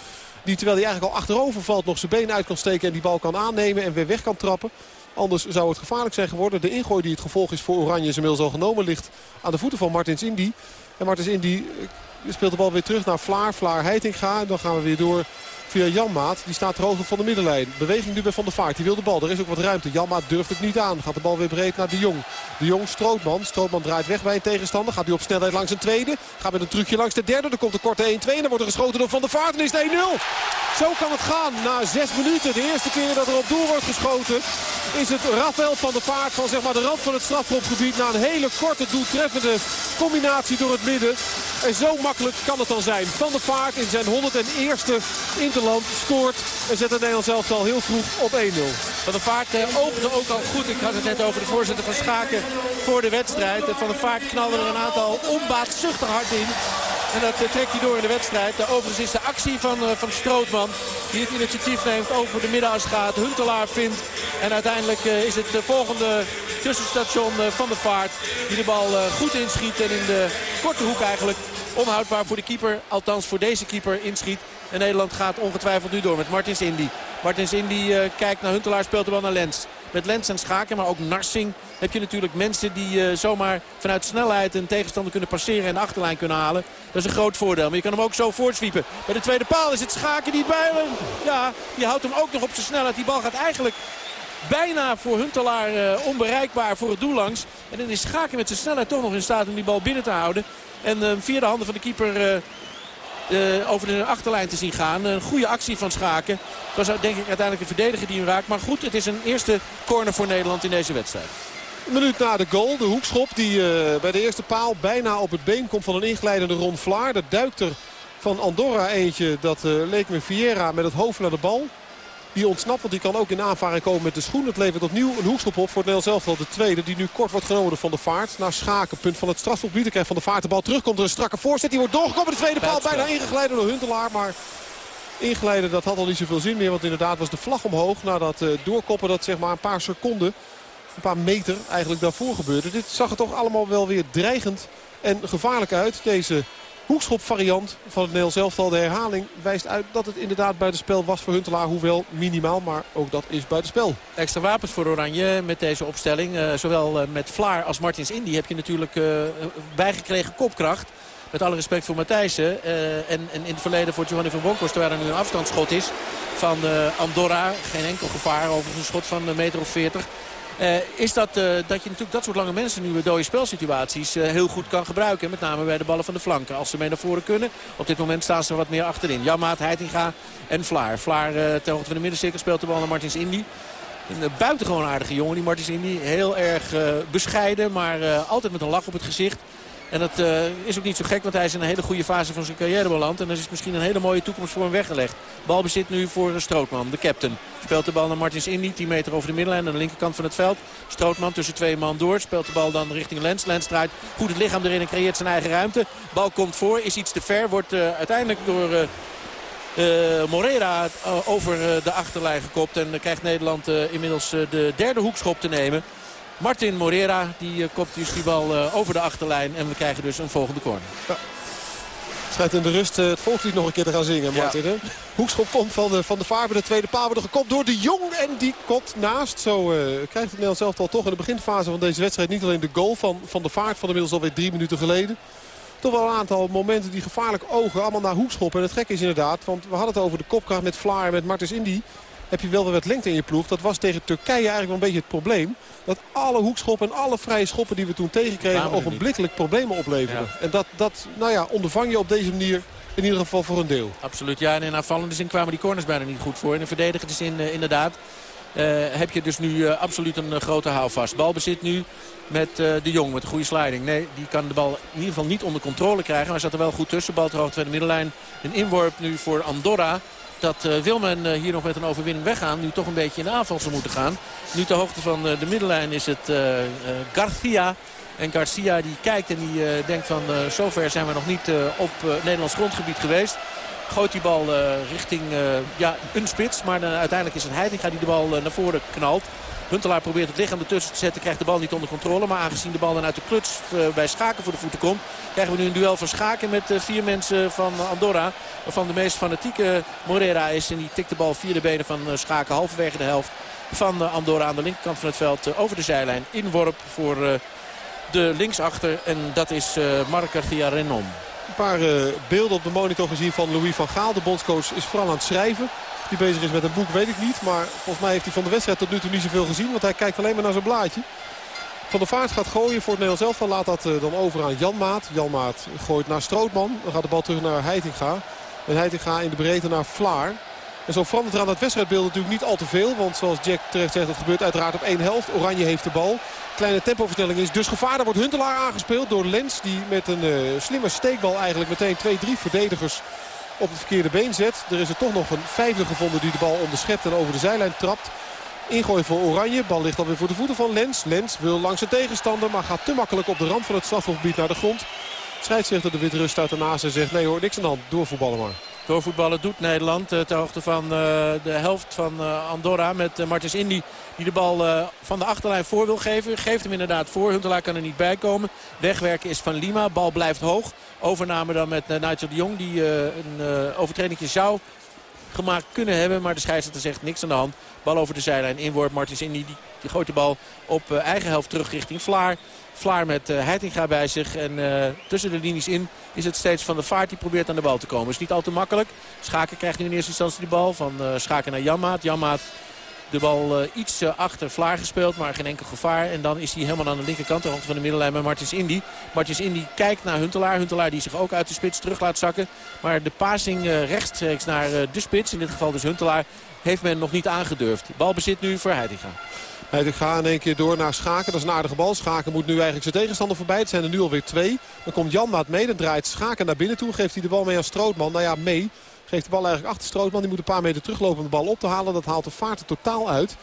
Die terwijl hij eigenlijk al achterover valt nog zijn been uit kan steken. En die bal kan aannemen en weer weg kan trappen. Anders zou het gevaarlijk zijn geworden. De ingooi die het gevolg is voor Oranje is inmiddels al genomen. Ligt aan de voeten van Martins Indy. En Martins Indy eh, speelt de bal weer terug naar Vlaar. Vlaar Heitinga. Dan gaan we weer door via Janmaat. Die staat ter hoogte van de middenlijn. Beweging nu bij Van der Vaart. Die wil de bal. Er is ook wat ruimte. Janmaat durft het niet aan. Gaat de bal weer breed naar de Jong. De Jong, Strootman. Strootman draait weg bij een tegenstander. Gaat hij op snelheid langs een tweede. Gaat met een trucje langs de derde. Er komt een korte 1-2. En dan wordt er geschoten door Van der Vaart. En is het 1-0. Zo kan het gaan. Na zes minuten. De eerste keer dat er op doel wordt geschoten. Is het Rafael van der Vaart van zeg maar, de rand van het strafschopgebied. Na een hele korte doeltreffende combinatie door het midden. En zo makkelijk kan het dan zijn. Van der Vaart in zijn 101ste Interland scoort. En zet het Nederlands elftal heel vroeg op 1-0. Van der Vaart eh, opende ook al goed. Ik had het net over de voorzitter van Schaken voor de wedstrijd. Van der Vaart knalde er een aantal onbaatzuchtig hard in. En dat uh, trekt hij door in de wedstrijd. Overigens is de actie van, uh, van Strootman die het initiatief neemt over de middenas gaat. Huntelaar vindt. En uiteindelijk is het de volgende tussenstation van de vaart. Die de bal goed inschiet en in de korte hoek eigenlijk onhoudbaar voor de keeper. Althans voor deze keeper inschiet. En Nederland gaat ongetwijfeld nu door met Martins Indy. Martins Indy kijkt naar Huntelaar, speelt de bal naar Lens. Met Lens en Schaken, maar ook Narsing heb je natuurlijk mensen die uh, zomaar vanuit snelheid een tegenstander kunnen passeren en de achterlijn kunnen halen. Dat is een groot voordeel. Maar je kan hem ook zo voortswiepen. Bij de tweede paal is het Schaken die bij hem. Ja, die houdt hem ook nog op zijn snelheid. Die bal gaat eigenlijk bijna voor Huntelaar uh, onbereikbaar voor het doel langs. En dan is Schaken met zijn snelheid toch nog in staat om die bal binnen te houden. En uh, via de handen van de keeper over de achterlijn te zien gaan. Een goede actie van Schaken. Het was denk ik uiteindelijk een verdediger die hem raakt. Maar goed, het is een eerste corner voor Nederland in deze wedstrijd. Een minuut na de goal. De hoekschop die uh, bij de eerste paal bijna op het been komt van een inglijdende Ron Vlaar. Dat duikt er van Andorra eentje. Dat uh, leek me Vieira met het hoofd naar de bal. Die ontsnapt, want die kan ook in aanvaring komen met de schoen. Het levert opnieuw een hoekschop op voor het Nederlands elftal. De tweede die nu kort wordt genomen van de vaart. Naar Schaken, punt van het strafgebied. Krijgt van de vaart de bal terug. Komt er een strakke voorzet. Die wordt doorgekomen. De tweede paal bijna ingeglijden door Huntelaar. Maar inglijden dat had al niet zoveel zin meer. Want inderdaad was de vlag omhoog. Na dat uh, doorkoppen dat zeg maar een paar seconden, een paar meter eigenlijk daarvoor gebeurde. Dit zag er toch allemaal wel weer dreigend en gevaarlijk uit. Deze hoekschopvariant van het Nederlands elftal. De herhaling wijst uit dat het inderdaad buitenspel was voor Huntelaar. Hoewel minimaal, maar ook dat is buitenspel. Extra wapens voor Oranje met deze opstelling. Uh, zowel uh, met Vlaar als Martins Indy heb je natuurlijk uh, bijgekregen kopkracht. Met alle respect voor Matthijssen. en, en, in het verleden voor Giovanni van Bronckhorst. Terwijl er nu een afstandsschot is van Andorra. Geen enkel gevaar over een schot van een meter of 40. Uh, is dat, uh, dat je natuurlijk dat soort lange mensen nu in dode spelsituaties uh, heel goed kan gebruiken. Met name bij de ballen van de flanken. Als ze mee naar voren kunnen. Op dit moment staan ze wat meer achterin. Jammaat, Heitinga en Vlaar. Vlaar ter hoogte van de middencirkel speelt de bal naar Martins Indy. Een buitengewoon aardige jongen, die Martins Indy. Heel erg bescheiden, maar altijd met een lach op het gezicht. En dat uh, is ook niet zo gek, want hij is in een hele goede fase van zijn carrière beland. En er is misschien een hele mooie toekomst voor hem weggelegd. Balbezit nu voor Strootman, de captain. Speelt de bal naar Martins Indy, 10 meter over de middenlijn aan de linkerkant van het veld. Strootman tussen twee man door, speelt de bal dan richting Lens. Lens draait goed het lichaam erin en creëert zijn eigen ruimte. Bal komt voor, is iets te ver, wordt uh, uiteindelijk door... Uh, Morera over de achterlijn gekopt. En krijgt Nederland inmiddels de derde hoekschop te nemen. Martin Morera die uh, kopt dus die bal uh, over de achterlijn. En we krijgen dus een volgende corner. Ja. Schijnt in de rust uh, het volkslied nog een keer te gaan zingen, Martin. Ja. Hoekschop komt van de, van de de tweede paal. Wordt gekopt door de Jong en die kopt naast. Zo krijgt het Nederlands elftal toch in de beginfase van deze wedstrijd... niet alleen de goal van, van de Vaart van inmiddels alweer drie minuten geleden. Toch wel een aantal momenten die gevaarlijk ogen. Allemaal naar hoekschop. En het gekke is inderdaad, want we hadden het over de kopkracht met Vlaar en met Martens Indy heb je wel weer wat lengte in je ploeg. Dat was tegen Turkije eigenlijk wel een beetje het probleem. Dat alle hoekschoppen en alle vrije schoppen die we toen tegenkregen... ogenblikkelijk problemen opleverden. En dat, dat nou ja, ondervang je op deze manier in ieder geval voor een deel. Absoluut, ja. En in aanvallende zin kwamen die corners bijna niet goed voor. In de verdedigende zin uh, inderdaad. Uh, heb je dus nu uh, absoluut een grote houvast. Balbezit nu met de Jong met een goede sliding. Nee, die kan de bal in ieder geval niet onder controle krijgen. Maar hij zat er wel goed tussen. Bal ter hoogte van de middenlijn. Een inworp nu voor Andorra dat uh, wil men uh, hier nog met een overwinning weggaan. Nu toch een beetje in de aanval zou moeten gaan. Nu ter hoogte van uh, de middenlijn is het Garcia. En Garcia die kijkt en die denkt van zover zijn we nog niet op Nederlands grondgebied geweest. Gooit die bal richting ja, een spits. Maar uiteindelijk is het Heitinga die de bal naar voren knalt. Huntelaar probeert het lichaam ertussen te zetten. Krijgt de bal niet onder controle. Maar aangezien de bal dan uit de kluts bij Schaken voor de voeten komt. Krijgen we nu een duel van Schaken met vier mensen van Andorra. Waarvan de meest fanatieke Morera is. En die tikt de bal via de benen van Schaken halverwege de helft van Andorra aan de linkerkant van het veld. Over de zijlijn. Inworp voor de linksachter. En dat is Marc Garcia Renom. Een paar beelden op de monitor gezien van Louis van Gaal. De bondscoach is vooral aan het schrijven hij bezig is met een boek weet ik niet. Maar volgens mij heeft hij van de wedstrijd tot nu toe niet zoveel gezien. Want hij kijkt alleen maar naar zijn blaadje. Van der Vaart gaat gooien voor het Nederlands elftal. Laat dat dan over aan Janmaat. Janmaat gooit naar Strootman. Dan gaat de bal terug naar Heitinga. En Heitinga in de breedte naar Vlaar. En zo verandert er aan het wedstrijdbeeld natuurlijk niet al te veel. Want zoals Jack terecht zegt, het gebeurt uiteraard op één helft. Oranje heeft de bal. Kleine tempoversnelling is dus gevaar. Daar wordt Huntelaar aangespeeld door Lens. Die met een uh, slimme steekbal eigenlijk meteen twee, drie verdedigers op het verkeerde been zet. Er is er toch nog een vijfde gevonden die de bal onderschept en over de zijlijn trapt. Ingooi voor Oranje. Bal ligt alweer voor de voeten van Lens. Lens wil langs de tegenstander, maar gaat te makkelijk op de rand van het strafhofgebied naar de grond. Scheidsrechter de Wit rust uit de naast en zegt nee hoor, niks aan de hand. Doorvoetballen maar. Doorvoetballen doet Nederland ter hoogte van de helft van Andorra met Martens Indy. Die de bal van de achterlijn voor wil geven. Geeft hem inderdaad voor. Huntelaar kan er niet bij komen. Wegwerken is van Lima. Bal blijft hoog. Overname dan met Nigel de Jong. Die een overtreding zou gemaakt kunnen hebben. Maar de scheidsrechter zegt niks aan de hand. Bal over de zijlijn. Inworp Martins Indy. Die gooit de bal op eigen helft terug richting Vlaar. Vlaar met uh, Heitinga bij zich. En uh, tussen de linies in is het steeds van de vaart die probeert aan de bal te komen. Is niet al te makkelijk. Schaken krijgt nu in eerste instantie de bal. Van uh, Schaken naar Janmaat. Janmaat de bal iets achter Vlaar gespeeld, maar geen enkel gevaar. En dan is hij helemaal aan de linkerkant, de hoogte van de middenlijn bij Martins Indy. Martins Indy kijkt naar Huntelaar. Huntelaar die zich ook uit de spits terug laat zakken. Maar de passing rechtstreeks naar de spits, in dit geval dus Huntelaar, heeft men nog niet aangedurfd. Balbezit nu voor Heitinga. Heitinga in één keer door naar Schaken. Dat is een aardige bal. Schaken moet nu eigenlijk zijn tegenstander voorbij. Het zijn er nu alweer twee. Dan komt Janmaat mee. Dan draait Schaken naar binnen toe. Geeft hij de bal mee aan Strootman. Nou ja, mee. Geeft de bal eigenlijk achter Strootman. Die moet een paar meter teruglopen om de bal op te halen. Dat haalt de vaart er totaal uit. En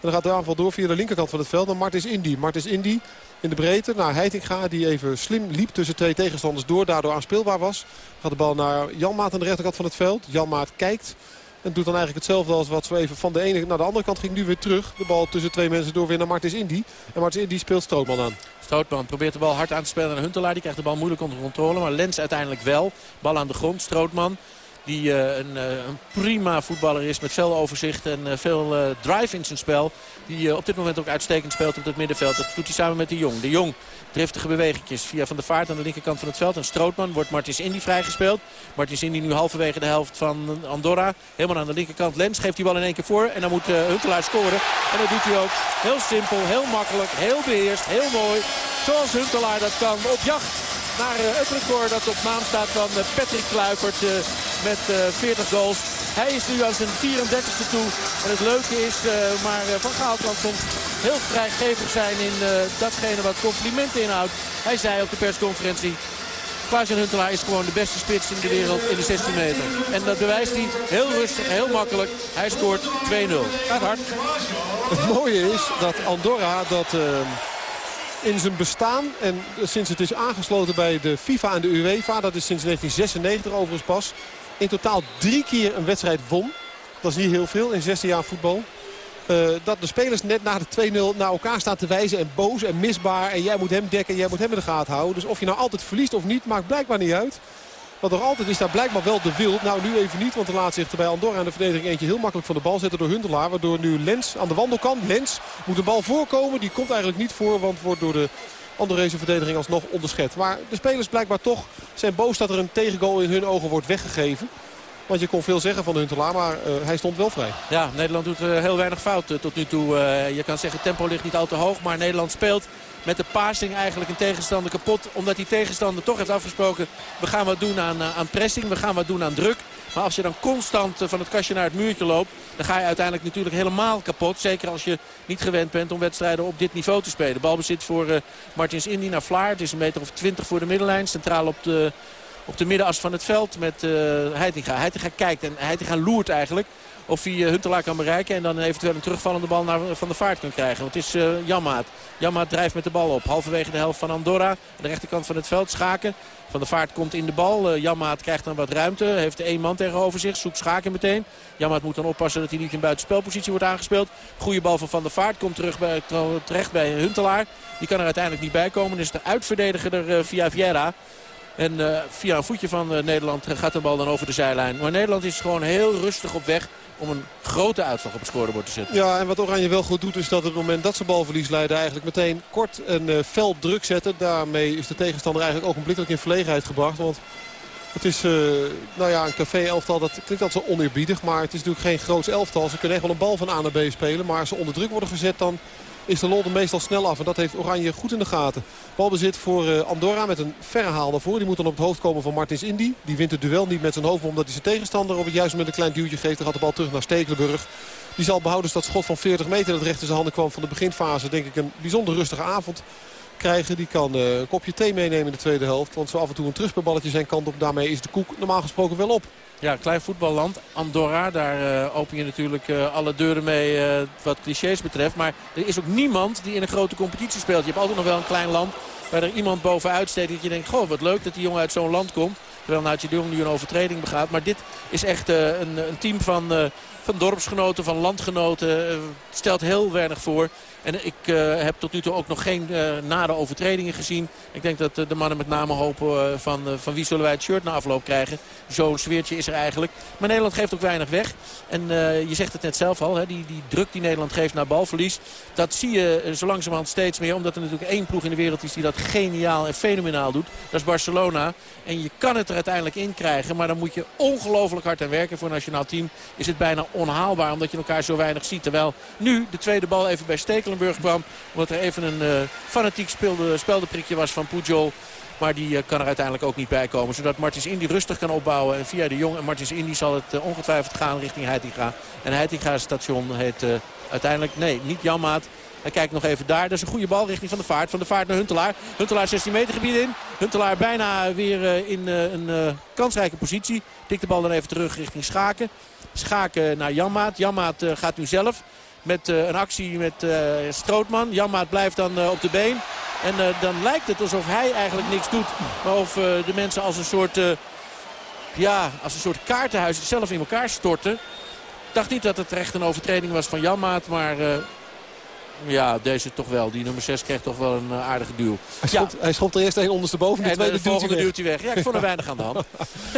dan gaat de aanval door via de linkerkant van het veld naar Martins Indy. Martins Indy in de breedte naar Heitinga. Die even slim liep tussen twee tegenstanders door. Daardoor aanspeelbaar was. Gaat de bal naar Janmaat aan de rechterkant van het veld. Janmaat kijkt. En doet dan eigenlijk hetzelfde als wat zo even van de ene naar de andere kant ging. Nu weer terug. De bal tussen twee mensen door weer naar Martins Indy. En Martins Indy speelt Strootman aan. Strootman probeert de bal hard aan te spelen naar Huntelaar. Die krijgt de bal moeilijk onder controle. Maar Lens uiteindelijk wel. Bal aan de grond. Strootman die uh, een, uh, een, prima voetballer is met veel overzicht en uh, veel drive in zijn spel. Die op dit moment ook uitstekend speelt op het middenveld. Dat doet hij samen met de Jong. De Jong driftige bewegingjes via Van der Vaart aan de linkerkant van het veld. En Strootman wordt Martins Indy vrijgespeeld. Martins Indy nu halverwege de helft van Andorra. Helemaal aan de linkerkant. Lens geeft die bal in één keer voor. En dan moet Huntelaar scoren. En dat doet hij ook. Heel simpel, heel makkelijk, heel beheerst, heel mooi. Zoals Huntelaar dat kan op jacht naar het record dat op naam staat van Patrick Kluivert met 40 goals. Hij is nu aan zijn 34e toe. En het leuke is, uh, maar Van Gaal kan soms heel vrijgevig zijn in uh, datgene wat complimenten inhoudt. Hij zei op de persconferentie, Klaas-Jan Huntelaar is gewoon de beste spits in de wereld in de 16 meter. En dat bewijst hij heel rustig, heel makkelijk. Hij scoort 2-0. Gaat hard. Het mooie is dat Andorra dat... Uh in zijn bestaan. En sinds het is aangesloten bij de FIFA en de UEFA. Dat is sinds 1996 overigens pas. In totaal drie keer een wedstrijd won. Dat is niet heel veel in 16 jaar voetbal. Uh, dat de spelers net na de 2-0 naar elkaar staan te wijzen. En boos en misbaar. En jij moet hem dekken en jij moet hem in de gaten houden. Dus of je nou altijd verliest of niet, maakt blijkbaar niet uit. Want nog altijd is daar blijkbaar wel de wil. Nou, nu even niet, want de laat zich er bij Andorra aan de verdediging eentje heel makkelijk van de bal zetten door Huntelaar. Waardoor nu Lens aan de wandel kan. Lens moet de bal voorkomen. Die komt eigenlijk niet voor, want wordt door de Andorese verdediging alsnog onderschet. Maar de spelers blijkbaar toch zijn boos dat er een tegengoal in hun ogen wordt weggegeven. Want je kon veel zeggen van Huntelaar, maar uh, hij stond wel vrij. Ja, Nederland doet uh, heel weinig fout uh, tot nu toe. je kan zeggen, tempo ligt niet al te hoog. Maar Nederland speelt met de passing eigenlijk een tegenstander kapot. Omdat die tegenstander toch heeft afgesproken... we gaan wat doen aan, aan pressing, we gaan wat doen aan druk. Maar als je dan constant van het kastje naar het muurtje loopt... dan ga je uiteindelijk natuurlijk helemaal kapot. Zeker als je niet gewend bent om wedstrijden op dit niveau te spelen. Balbezit voor Martins Indy naar Vlaar. Het is een meter of twintig voor de middenlijn. Centraal op de op de middenas van het veld met uh, Heitinga. Heitinga kijkt en Heitinga loert eigenlijk of hij uh, Huntelaar kan bereiken. En dan eventueel een terugvallende bal naar Van de Vaart kan krijgen. Want het is uh, Jammaat. Jammaat drijft met de bal op. Halverwege de helft van Andorra. Aan de rechterkant van het veld. Schaken. Van de Vaart komt in de bal. Jammaat krijgt dan wat ruimte. Heeft één man tegenover zich. Zoekt Schaken meteen. Jammaat moet dan oppassen dat hij niet in buitenspelpositie wordt aangespeeld. Goede bal van Van der Vaart. Komt terug bij, terecht bij Huntelaar. Die kan er uiteindelijk niet bij komen. Dus de uitverdediger er via Vieira. En uh, via een voetje van uh, Nederland gaat de bal dan over de zijlijn. Maar Nederland is gewoon heel rustig op weg om een grote uitslag op het scorebord te zetten. Ja, en wat Oranje wel goed doet is dat op het moment dat ze balverlies leiden... eigenlijk meteen kort een uh, fel druk zetten. Daarmee is de tegenstander eigenlijk ogenblikkelijk in verlegenheid gebracht. Want het is nou ja, een café-elftal, dat klinkt altijd zo oneerbiedig. Maar het is natuurlijk geen groots elftal. Ze kunnen echt wel een bal van A naar B spelen. Maar als ze onder druk worden gezet, dan is de lol er meestal snel af. En dat heeft Oranje goed in de gaten. Balbezit voor eh, Andorra met een verre haal naar voren. Die moet dan op het hoofd komen van Martins Indy. Die wint het duel niet met zijn hoofd omdat hij zijn tegenstander op het juiste moment een klein duwtje geeft. Dan gaat de bal terug naar Stekelenburg. Die zal behouden dat schot van 40 meter dat recht in zijn handen kwam van de beginfase. Denk ik een bijzonder rustige avond krijgen. Die kan uh, een kopje thee meenemen in de tweede helft. Want zo af en toe een terugballetje zijn kant op. Daarmee is de koek normaal gesproken wel op. Ja, klein voetballand. Andorra, daar uh, open je natuurlijk uh, alle deuren mee uh, wat clichés betreft. Maar er is ook niemand die in een grote competitie speelt. Je hebt altijd nog wel een klein land waar er iemand bovenuit steekt. Dat je denkt, goh, wat leuk dat die jongen uit zo'n land komt. Terwijl Nautje de Jong nu een overtreding begaat. Maar dit is echt een, een, team van, van dorpsgenoten, van landgenoten. stelt heel weinig voor. En ik uh, heb tot nu toe ook nog geen uh, nare overtredingen gezien. Ik denk dat uh, de mannen met name hopen van, van wie zullen wij het shirt na afloop krijgen. Zo'n sfeertje is er eigenlijk. Maar Nederland geeft ook weinig weg. En je zegt het net zelf al, hè, die, die druk die Nederland geeft naar balverlies. Dat zie je zo langzamerhand steeds meer. Omdat er natuurlijk één ploeg in de wereld is die dat geniaal en fenomenaal doet. Dat is Barcelona. En je kan het er uiteindelijk in krijgen. Maar dan moet je ongelooflijk hard aan werken. Voor een nationaal team is het bijna onhaalbaar. Omdat je elkaar zo weinig ziet. Terwijl nu de tweede bal even bij Omdat er even een uh, fanatiek speelde, speldenprikje was van Pujol. Maar die uh, kan er uiteindelijk ook niet bij komen. Zodat Martins Indy rustig kan opbouwen. En via de Jong en Martins Indy zal het uh, ongetwijfeld gaan richting Heitinga. En Heitinga station heet uiteindelijk, nee, niet Janmaat. Hij kijkt nog even daar. Dat is een goede bal richting Van de Vaart. Van de Vaart naar Huntelaar. Huntelaar 16 meter gebied in. Huntelaar bijna weer in een kansrijke positie. Tikt de bal dan even terug richting Schaken. Schaken naar Janmaat. Janmaat gaat nu zelf. Met uh, een actie met uh, Strootman. Janmaat blijft dan uh, op de been. En dan lijkt het alsof hij eigenlijk niks doet. Maar of de mensen als een soort, ja, als een soort kaartenhuis zelf in elkaar storten. Ik dacht niet dat het echt een overtreding was van Janmaat. Maar ja, deze toch wel. Die nummer 6 kreeg toch wel een uh, aardige duw. Hij schopt, ja. hij schopt er eerst een ondersteboven. De en tweede de volgende duwt hij weg. Ja, ik vond er weinig aan de hand.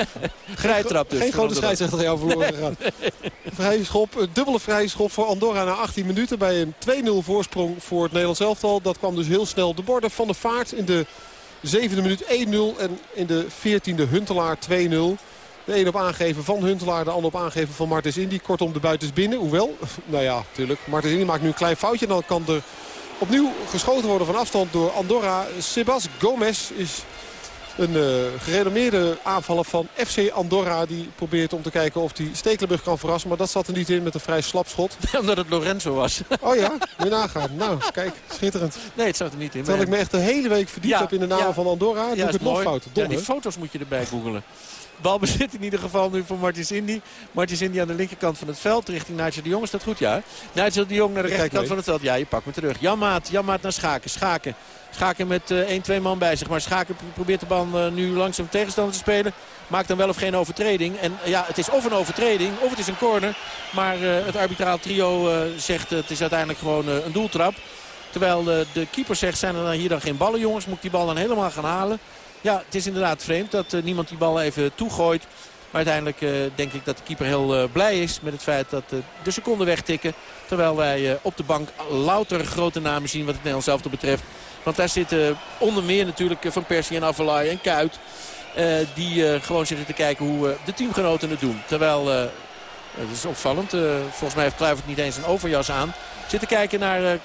Grijtrap dus. Geen grote scheidsrechter jou verloren gegaan. vrije schop, dubbele vrije schop voor Andorra na 18 minuten. Bij een 2-0 voorsprong voor het Nederlands elftal. Dat kwam dus heel snel de borden van de vaart. In de zevende minuut 1-0 en in de 14e Huntelaar 2-0. De een op aangeven van Huntelaar, de ander op aangeven van Martens Indy. Kortom, de buitens binnen. Hoewel, nou ja, natuurlijk. Martens Indy maakt nu een klein foutje. En dan kan er opnieuw geschoten worden van afstand door Andorra. Sebas Gomez is een uh, gerenommeerde aanvaller van FC Andorra. Die probeert om te kijken of hij Stekelenburg kan verrassen. Maar dat zat er niet in met een vrij slap schot. Omdat het Lorenzo was. Oh ja, weer nagaan. Nou, kijk, schitterend. Nee, het zat er niet in. Terwijl ik me echt de hele week verdiept heb in de naam van Andorra. Ja, doe ik het nog fout. ja, die foto's moet je erbij googelen. Balbezit in ieder geval nu voor Martins Indy. Martins Indy aan de linkerkant van het veld richting Nigel de Jong. Is dat goed? Ja. Nigel de Jong naar de rechterkant van het veld. Ja, je pakt me terug. Janmaat, Janmaat naar Schaken. Schaken. Schaken met uh, 1, 2 man bij zich. Maar Schaken probeert de bal uh, nu langzaam tegenstander te spelen. Maakt dan wel of geen overtreding. En uh, ja, het is of een overtreding of het is een corner. Maar het arbitraal trio zegt het is uiteindelijk gewoon een doeltrap. Terwijl de keeper zegt, zijn er dan hier dan geen ballen jongens? Moet ik die bal dan helemaal gaan halen? Ja, het is inderdaad vreemd dat uh, niemand die bal even toegooit. Maar uiteindelijk uh, denk ik dat de keeper heel uh, blij is met het feit dat de seconden wegtikken. Terwijl wij op de bank louter grote namen zien wat het Nederlands zelf betreft. Want daar zitten onder meer natuurlijk Van Persie en Avalai en Kuit. die gewoon zitten te kijken hoe de teamgenoten het doen. Terwijl, het is opvallend, volgens mij heeft Kluivert niet eens een overjas aan. Zitten kijken naar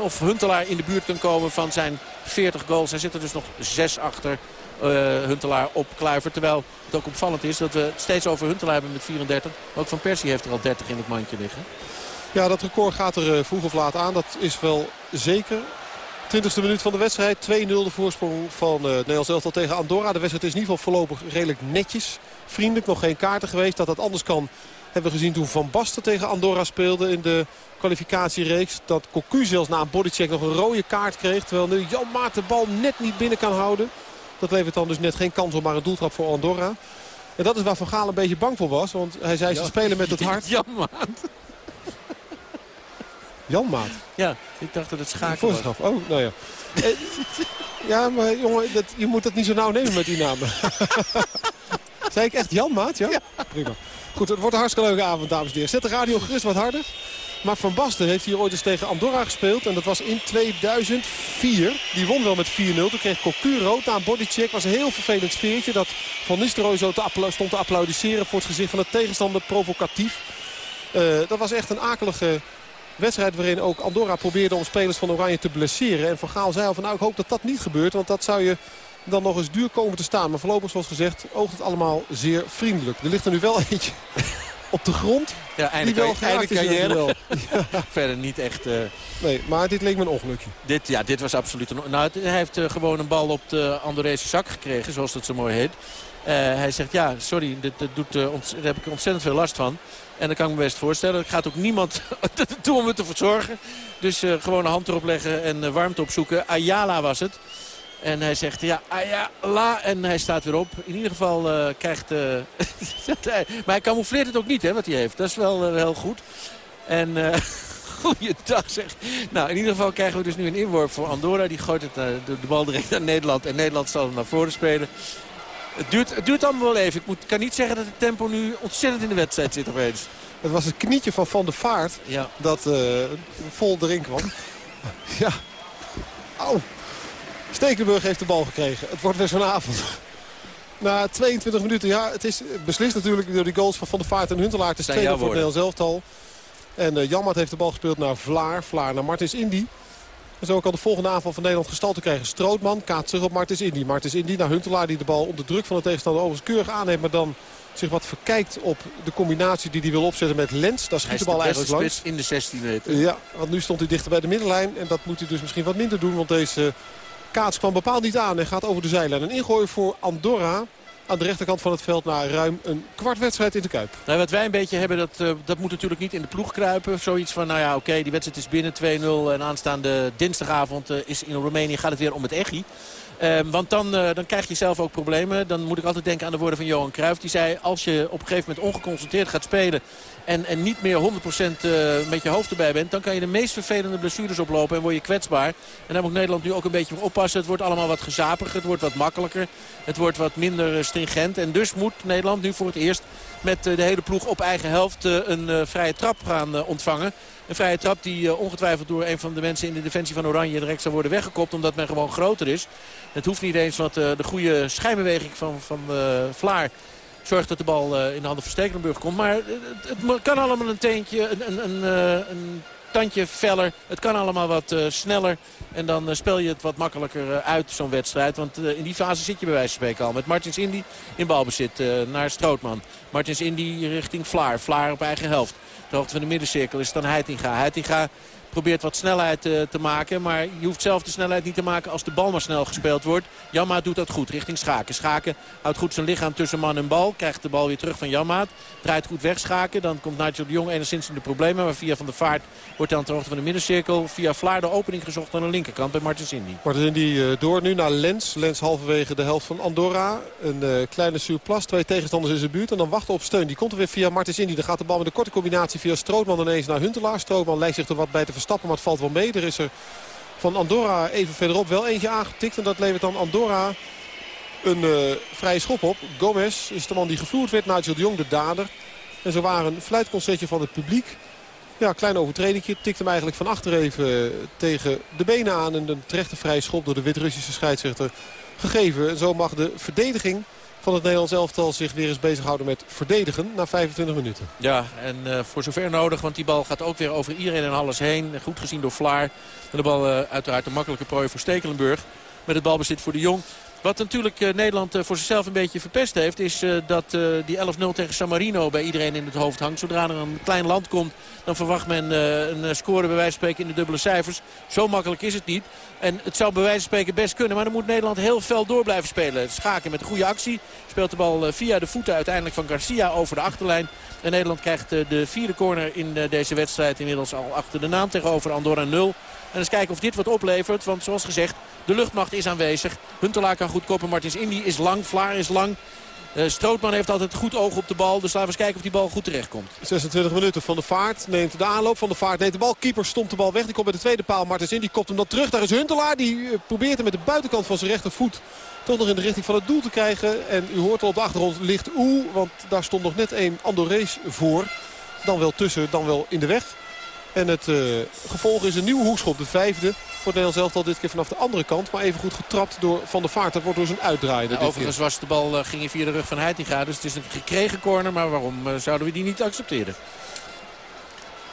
of Huntelaar in de buurt kan komen van zijn 40 goals. Hij zit er dus nog 6 achter uh, Huntelaar op Kluivert. Terwijl het ook opvallend is dat we het steeds over Huntelaar hebben met 34. Ook Van Persie heeft er al 30 in het mandje liggen. Ja, dat record gaat er uh, vroeg of laat aan. Dat is wel zeker. 20e minuut van de wedstrijd. 2-0 de voorsprong van uh, Nederlands elftal tegen Andorra. De wedstrijd is in ieder geval voorlopig redelijk netjes. Vriendelijk, nog geen kaarten geweest. Dat dat anders kan hebben we gezien toen Van Basten tegen Andorra speelde in de kwalificatiereeks. Dat Cocu zelfs na een bodycheck nog een rode kaart kreeg. Terwijl nu Jan Maat de bal net niet binnen kan houden. Dat levert dan dus net geen kans op, maar een doeltrap voor Andorra. En dat is waar Van Gaal een beetje bang voor was. Want hij zei ze spelen met het hart. Jan Maat. Jan Maat? Ja, ik dacht dat het schaken was. Oh, nou ja. Eh, ja, maar jongen, dat, je moet dat niet zo nauw nemen met die namen. Zei ik echt Jan Maat? Ja? ja. Prima. Goed, het wordt een hartstikke leuke avond, dames en heren. Zet de radio gerust wat harder. Maar Van Basten heeft hier ooit eens tegen Andorra gespeeld. En dat was in 2004. Die won wel met 4-0. Toen kreeg Cocu rood na een bodycheck. was een heel vervelend sfeertje. Dat Van Nistelrooy zo te stond te applaudisseren voor het gezicht van de tegenstander. Provocatief. Uh, dat was echt een akelige wedstrijd waarin ook Andorra probeerde om spelers van Oranje te blesseren. En Van Gaal zei al van nou ik hoop dat dat niet gebeurt. Want dat zou je dan nog eens duur komen te staan. Maar voorlopig zoals gezegd oogt het allemaal zeer vriendelijk. Er ligt er nu wel eentje op de grond. Ja, eindelijk, die wel carrière. Wel. Verder niet echt... Uh... Nee, maar dit leek me een ongelukje. Dit, ja, dit was absoluut een... Nou, hij heeft uh, gewoon een bal op de Andorese zak gekregen, zoals dat zo mooi heet. Uh, hij zegt, ja, sorry, dit, dit doet, daar heb ik ontzettend veel last van. En dat kan ik me best voorstellen. Er gaat ook niemand toe om het te verzorgen. Dus gewoon een hand erop leggen en warmte opzoeken. Ayala was het. En hij zegt ja, ah ja, la. En hij staat weer op. In ieder geval uh, krijgt... Uh, maar hij camoufleert het ook niet, hè, wat hij heeft. Dat is wel uh, heel goed. En... Goeiedag zeg. Nou, in ieder geval krijgen we dus nu een inworp voor Andorra. Die gooit het, de, de, bal direct naar Nederland. En Nederland zal hem naar voren spelen. Het duurt, het duurt allemaal wel even. Ik moet, kan niet zeggen dat het tempo nu ontzettend in de wedstrijd zit opeens. Het was het knietje van Van der Vaart ja. dat vol erin kwam. ja. Auw. Stekelenburg heeft de bal gekregen. Het wordt weer zo'n avond. Na 22 minuten, ja, het is beslist natuurlijk door die goals van Van der Vaart en Huntelaar. Het is tweede voor het Nederlands elftal. En uh, Janmaat heeft de bal gespeeld naar Vlaar. Vlaar naar Martins Indy. En zo kan de volgende aanval van Nederland gestalte krijgen. Strootman kaat terug op Martins Indy. Martins Indy naar Huntelaar die de bal onder druk van de tegenstander overigens keurig aanneemt. Maar dan zich wat verkijkt op de combinatie die hij wil opzetten met Lens. Daar schiet de bal eigenlijk langs. in de 16 meter. Ja, want nu stond hij dichter bij de middenlijn. En dat moet hij dus misschien wat minder doen. Want deze kaats kwam bepaald niet aan en gaat over de zijlijn. Een ingooi voor Andorra aan de rechterkant van het veld na ruim een kwart wedstrijd in de Kuip. Nou, wat wij een beetje hebben, dat, uh, dat moet natuurlijk niet in de ploeg kruipen. Zoiets van, nou ja, oké, die wedstrijd is binnen 2-0. En aanstaande dinsdagavond uh, is in Roemenië gaat het weer om het Echi. Uh, want dan, uh, dan krijg je zelf ook problemen. Dan moet ik altijd denken aan de woorden van Johan Cruijff. Die zei, als je op een gegeven moment ongeconcentreerd gaat spelen... en, en niet meer 100% uh, met je hoofd erbij bent... dan kan je de meest vervelende blessures oplopen en word je kwetsbaar. En daar moet Nederland nu ook een beetje voor oppassen. Het wordt allemaal wat gezapiger, het wordt wat makkelijker. Het wordt wat minder stringent. En dus moet Nederland nu voor het eerst met de hele ploeg op eigen helft... een vrije trap gaan ontvangen. Een vrije trap die ongetwijfeld door een van de mensen in de defensie van Oranje direct zou worden weggekopt. Omdat men gewoon groter is. Het hoeft niet eens, want de goede schijnbeweging van, van Vlaar zorgt dat de bal in de handen van Stekelenburg komt. Maar het, het, kan allemaal een teentje, een, een, een, een tandje feller. Het kan allemaal wat uh, sneller. En dan uh, speel je het wat makkelijker uh, uit, zo'n wedstrijd. Want in die fase zit je bij wijze van spreken al. Met Martins Indy in balbezit naar Strootman. Martins Indy richting Vlaar. Vlaar op eigen helft. De hoogte van de middencirkel is dan Heitinga. Heitinga probeert wat snelheid uh, te maken. Maar je hoeft zelf de snelheid niet te maken als de bal maar snel gespeeld wordt. Jammaat doet dat goed richting Schaken. Schaken houdt goed zijn lichaam tussen man en bal. Krijgt de bal weer terug van Jammaat. Draait goed weg Schaken. Dan komt Nigel de Jong enigszins in de problemen. Maar via Van de Vaart wordt dan ter hoogte van de middencirkel. Via Vlaar de opening gezocht aan de linkerkant bij Martens Indy. Martens Indy uh, door nu naar Lens. Lens halverwege de helft van Andorra. Een uh, kleine surplus. Twee tegenstanders in zijn buurt. En dan wachten op steun. Die komt er weer via Martens Indy. Dan gaat de bal met een korte combinatie via Strootman ineens naar Huntelaar. Strootman lijkt zich er wat bij te verstappen. Maar valt wel mee. Er is er van Andorra even verderop wel eentje aangetikt. En dat levert dan Andorra een uh, vrije schop op. Gomez is de man die gevloerd werd. Nigel de Jong de dader. En zo waren een fluitconcertje van het publiek. Ja, klein overtredingje. Tikt hem eigenlijk van achter even tegen de benen aan. En een terechte vrije schop door de Wit-Russische scheidsrechter gegeven. En zo mag de verdediging van het Nederlands elftal zich weer eens bezighouden met verdedigen na 25 minuten. Ja, en uh, voor zover nodig, want die bal gaat ook weer over iedereen en alles heen. Goed gezien door Vlaar. En de bal uh, uiteraard een makkelijke prooi voor Stekelenburg. Met het balbezit voor de Jong. Wat natuurlijk uh, Nederland uh, voor zichzelf een beetje verpest heeft... is uh, dat die 11-0 tegen San Marino bij iedereen in het hoofd hangt. Zodra er een klein land komt, dan verwacht men een score bij wijze van spreken in de dubbele cijfers. Zo makkelijk is het niet. En het zou bij wijze van spreken best kunnen. Maar dan moet Nederland heel fel door blijven spelen. Schaken met goede actie. Speelt de bal via de voeten uiteindelijk van Garcia over de achterlijn. En Nederland krijgt de vierde corner in deze wedstrijd inmiddels al achter de naam tegenover Andorra 0. En eens kijken of dit wat oplevert. Want zoals gezegd, de luchtmacht is aanwezig. Huntelaar kan goed koppen. Martins Indy is lang. Vlaar is lang. Uh, Strootman heeft altijd goed oog op de bal. Dus laten we eens kijken of die bal goed terecht komt. 26 minuten van de vaart. Neemt de aanloop van de vaart. Neemt de bal. Keeper stomt de bal weg. Die komt bij de tweede paal. Martins Indy kopt hem dan terug. Daar is Huntelaar. Die probeert hem met de buitenkant van zijn rechtervoet toch nog in de richting van het doel te krijgen. En u hoort al op de achtergrond ligt Oeh. Want daar stond nog net een Andorees voor. Dan wel tussen, dan wel in de weg. En het uh, gevolg is een nieuwe hoekschop. De vijfde voor het Nederlands elftal dit keer vanaf de andere kant. Maar even goed getrapt door Van der Vaart. Dat wordt door zijn uitdraaien. Ja, overigens was de bal uh, ging via de rug van Heitinga. Dus het is een gekregen corner. Maar waarom uh, zouden we die niet accepteren?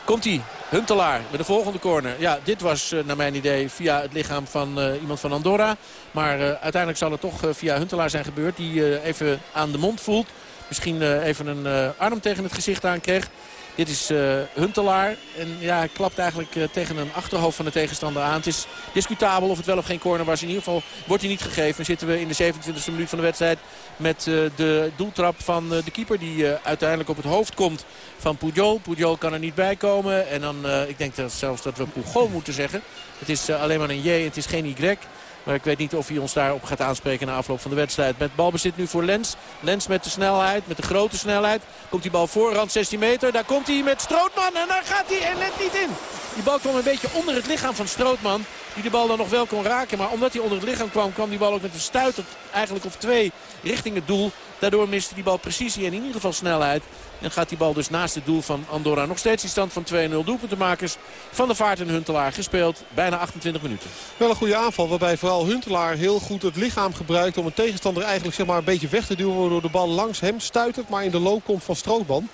Komt hij. Huntelaar met de volgende corner. Ja, dit was naar mijn idee via het lichaam van uh, iemand van Andorra. Maar uh, uiteindelijk zal het toch via Huntelaar zijn gebeurd. Die even aan de mond voelt. Misschien even een arm tegen het gezicht aankreeg. Dit is uh, Huntelaar. En ja, hij klapt eigenlijk uh, tegen een achterhoofd van de tegenstander aan. Het is discutabel of het wel of geen corner was. In ieder geval wordt hij niet gegeven. Dan zitten we in de 27e minuut van de wedstrijd met uh, de doeltrap van de keeper. Die uiteindelijk op het hoofd komt van Pujol. Pujol kan er niet bij komen. En dan, ik denk dat zelfs dat we Pujol moeten zeggen. Het is alleen maar een J, het is geen Y. Maar ik weet niet of hij ons daarop gaat aanspreken na afloop van de wedstrijd. Met balbezit nu voor Lens. Lens met de snelheid, met de grote snelheid. Komt die bal voor, rand 16 meter. Daar komt hij met Strootman en daar gaat hij en net niet in. Die bal kwam een beetje onder het lichaam van Strootman. Die de bal dan nog wel kon raken. Maar omdat hij onder het lichaam kwam, kwam die bal ook met een stuiter eigenlijk of twee richting het doel. Daardoor miste die bal precisie en in ieder geval snelheid. En gaat die bal dus naast het doel van Andorra. Nog steeds die stand van 2-0 doelpuntenmakers. Van de Vaart en Huntelaar gespeeld. Bijna 28 minuten. Wel een goede aanval waarbij vooral Huntelaar heel goed het lichaam gebruikt... om een tegenstander eigenlijk zeg maar, een beetje weg te duwen... waardoor de bal langs hem stuitert, maar in de loop komt van Strootman.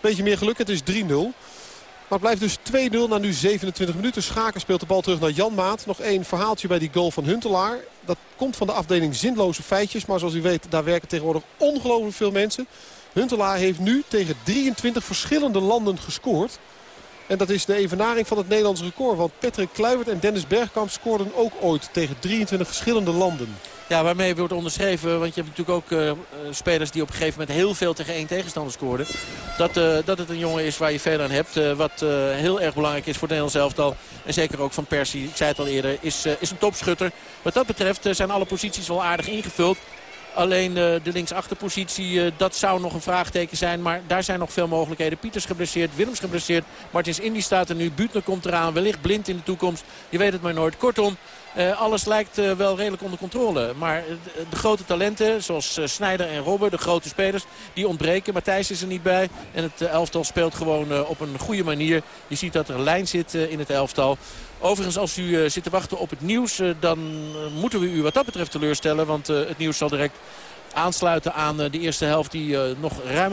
Beetje meer geluk, het is 3-0. Maar het blijft dus 2-0 na nu 27 minuten. Schaken speelt de bal terug naar Jan Maat. Nog één verhaaltje bij die goal van Huntelaar. Dat komt van de afdeling zinloze feitjes. Maar zoals u weet, daar werken tegenwoordig ongelooflijk veel mensen. Huntelaar heeft nu tegen 23 verschillende landen gescoord. En dat is de evenaring van het Nederlands record. Want Patrick Kluivert en Dennis Bergkamp scoorden ook ooit tegen 23 verschillende landen. Ja, waarmee wordt onderschreven, want je hebt natuurlijk ook uh, spelers die op een gegeven moment heel veel tegen één tegenstander scoorden. Dat, uh, dat het een jongen is waar je verder aan hebt. Wat heel erg belangrijk is voor het Nederlands elftal. En zeker ook van Persie, ik zei het al eerder, is, is een topschutter. Wat dat betreft zijn alle posities wel aardig ingevuld. Alleen uh, de linksachterpositie, uh, dat zou nog een vraagteken zijn. Maar daar zijn nog veel mogelijkheden. Pieters geblesseerd, Willems geblesseerd. Martins Indy staat er nu, Buutner komt eraan. Wellicht blind in de toekomst. Je weet het maar nooit. Kortom, uh, alles lijkt wel redelijk onder controle. Maar de, de grote talenten, zoals Snijder en Robber, de grote spelers, die ontbreken. Matthijs is er niet bij. En het elftal speelt gewoon op een goede manier. Je ziet dat er een lijn zit in het elftal. Overigens, als u uh, zit te wachten op het nieuws... Uh, dan uh, moeten we u wat dat betreft teleurstellen. Want het nieuws zal direct aansluiten aan de eerste helft die nog ruim